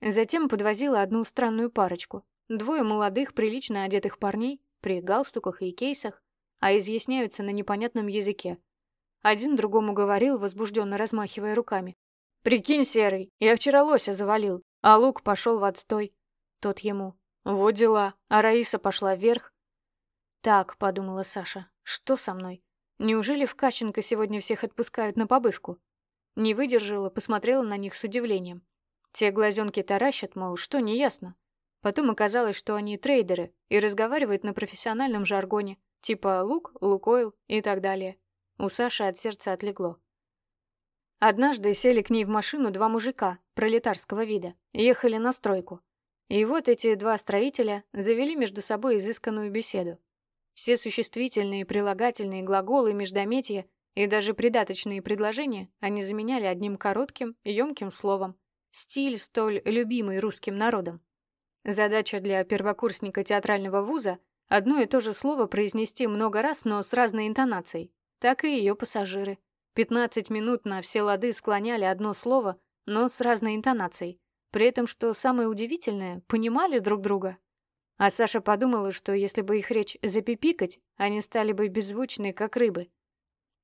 Затем подвозила одну странную парочку. Двое молодых, прилично одетых парней, при галстуках и кейсах, а изъясняются на непонятном языке, один другому говорил, возбужденно размахивая руками. «Прикинь, Серый, я вчера лося завалил, а Лук пошел в отстой». Тот ему. «Вот дела, а Раиса пошла вверх». «Так», — подумала Саша, — «что со мной? Неужели в Кащенко сегодня всех отпускают на побывку?» Не выдержала, посмотрела на них с удивлением. Те глазенки таращат, мол, что неясно. Потом оказалось, что они трейдеры и разговаривают на профессиональном жаргоне, типа лук, лукойл и так далее. У Саши от сердца отлегло. Однажды сели к ней в машину два мужика, пролетарского вида, ехали на стройку. И вот эти два строителя завели между собой изысканную беседу. Все существительные, прилагательные, глаголы, междометия и даже придаточные предложения они заменяли одним коротким, емким словом. Стиль, столь любимый русским народом. Задача для первокурсника театрального вуза — одно и то же слово произнести много раз, но с разной интонацией, так и ее пассажиры. Пятнадцать минут на все лады склоняли одно слово, но с разной интонацией. При этом, что самое удивительное, понимали друг друга. А Саша подумала, что если бы их речь запипикать, они стали бы беззвучны, как рыбы.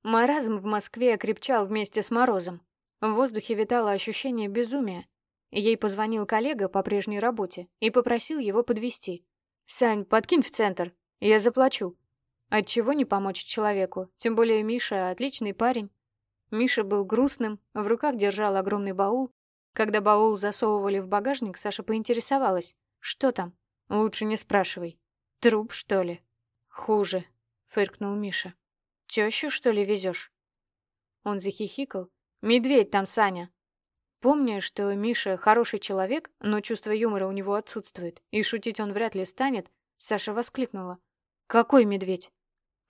Маразм в Москве окрепчал вместе с морозом. В воздухе витало ощущение безумия. Ей позвонил коллега по прежней работе и попросил его подвести. «Сань, подкинь в центр, я заплачу». Отчего не помочь человеку? Тем более Миша — отличный парень. Миша был грустным, в руках держал огромный баул. Когда баул засовывали в багажник, Саша поинтересовалась. «Что там?» «Лучше не спрашивай. Труп, что ли?» «Хуже», — фыркнул Миша. «Тещу, что ли, везешь?» Он захихикал. «Медведь там, Саня!» Помня, что Миша хороший человек, но чувство юмора у него отсутствует, и шутить он вряд ли станет, Саша воскликнула. «Какой медведь?»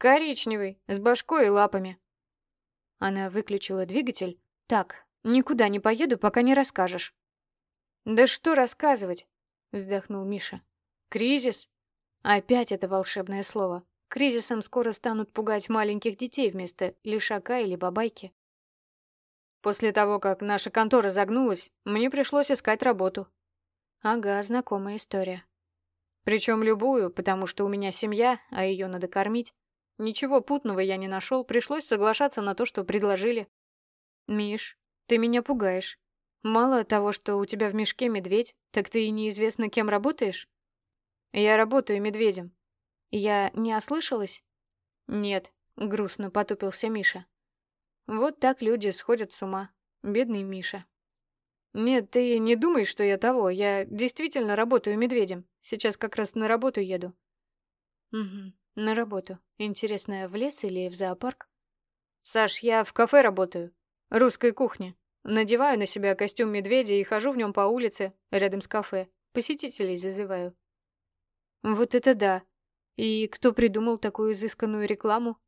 Коричневый, с башкой и лапами. Она выключила двигатель. Так, никуда не поеду, пока не расскажешь. Да что рассказывать? Вздохнул Миша. Кризис? Опять это волшебное слово. Кризисом скоро станут пугать маленьких детей вместо лишака или бабайки. После того, как наша контора загнулась, мне пришлось искать работу. Ага, знакомая история. Причем любую, потому что у меня семья, а ее надо кормить. Ничего путного я не нашел, пришлось соглашаться на то, что предложили. Миш, ты меня пугаешь. Мало того, что у тебя в мешке медведь, так ты и неизвестно, кем работаешь? Я работаю медведем. Я не ослышалась? Нет, грустно потупился Миша. Вот так люди сходят с ума. Бедный Миша. Нет, ты не думай, что я того. Я действительно работаю медведем. Сейчас как раз на работу еду. Угу. На работу. Интересно, в лес или в зоопарк? Саш, я в кафе работаю. Русской кухне. Надеваю на себя костюм медведя и хожу в нем по улице, рядом с кафе. Посетителей зазываю. Вот это да. И кто придумал такую изысканную рекламу?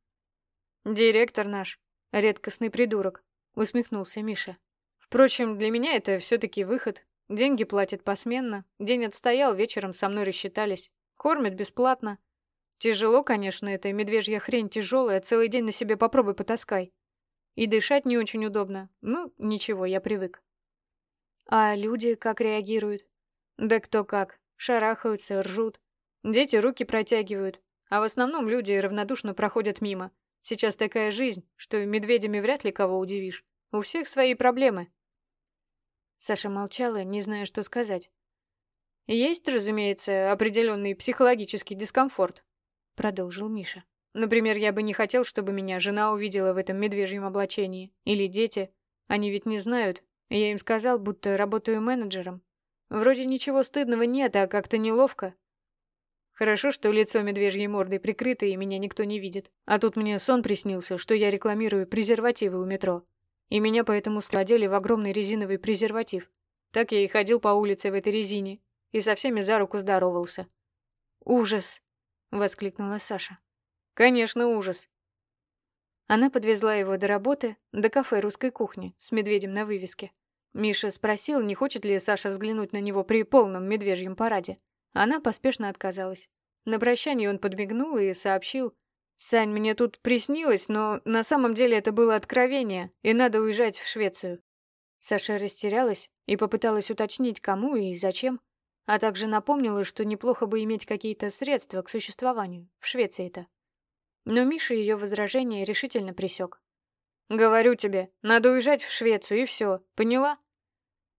Директор наш. Редкостный придурок. Усмехнулся Миша. Впрочем, для меня это все-таки выход. Деньги платят посменно. День отстоял, вечером со мной рассчитались. Кормят бесплатно. Тяжело, конечно, эта медвежья хрень тяжелая, целый день на себе попробуй потаскай. И дышать не очень удобно. Ну, ничего, я привык. А люди как реагируют? Да кто как. Шарахаются, ржут. Дети руки протягивают. А в основном люди равнодушно проходят мимо. Сейчас такая жизнь, что медведями вряд ли кого удивишь. У всех свои проблемы. Саша молчала, не зная, что сказать. «Есть, разумеется, определенный психологический дискомфорт», — продолжил Миша. «Например, я бы не хотел, чтобы меня жена увидела в этом медвежьем облачении. Или дети. Они ведь не знают. Я им сказал, будто работаю менеджером. Вроде ничего стыдного нет, а как-то неловко. Хорошо, что лицо медвежьей мордой прикрыто, и меня никто не видит. А тут мне сон приснился, что я рекламирую презервативы у метро. И меня поэтому сладили в огромный резиновый презерватив. Так я и ходил по улице в этой резине. И со всеми за руку здоровался. «Ужас!» — воскликнула Саша. «Конечно, ужас!» Она подвезла его до работы, до кафе русской кухни с медведем на вывеске. Миша спросил, не хочет ли Саша взглянуть на него при полном медвежьем параде. Она поспешно отказалась. На прощание он подмигнул и сообщил. «Сань, мне тут приснилось, но на самом деле это было откровение, и надо уезжать в Швецию». Саша растерялась и попыталась уточнить, кому и зачем, а также напомнила, что неплохо бы иметь какие-то средства к существованию в Швеции-то. Но Миша ее возражение решительно пресек. «Говорю тебе, надо уезжать в Швецию, и все, поняла?»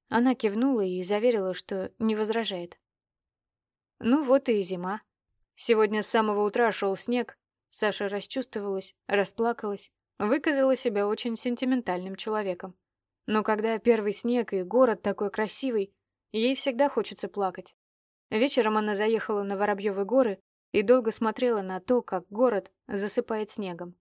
Она кивнула и заверила, что не возражает. Ну вот и зима. Сегодня с самого утра шел снег. Саша расчувствовалась, расплакалась, выказала себя очень сентиментальным человеком. Но когда первый снег и город такой красивый, ей всегда хочется плакать. Вечером она заехала на Воробьевы горы и долго смотрела на то, как город засыпает снегом.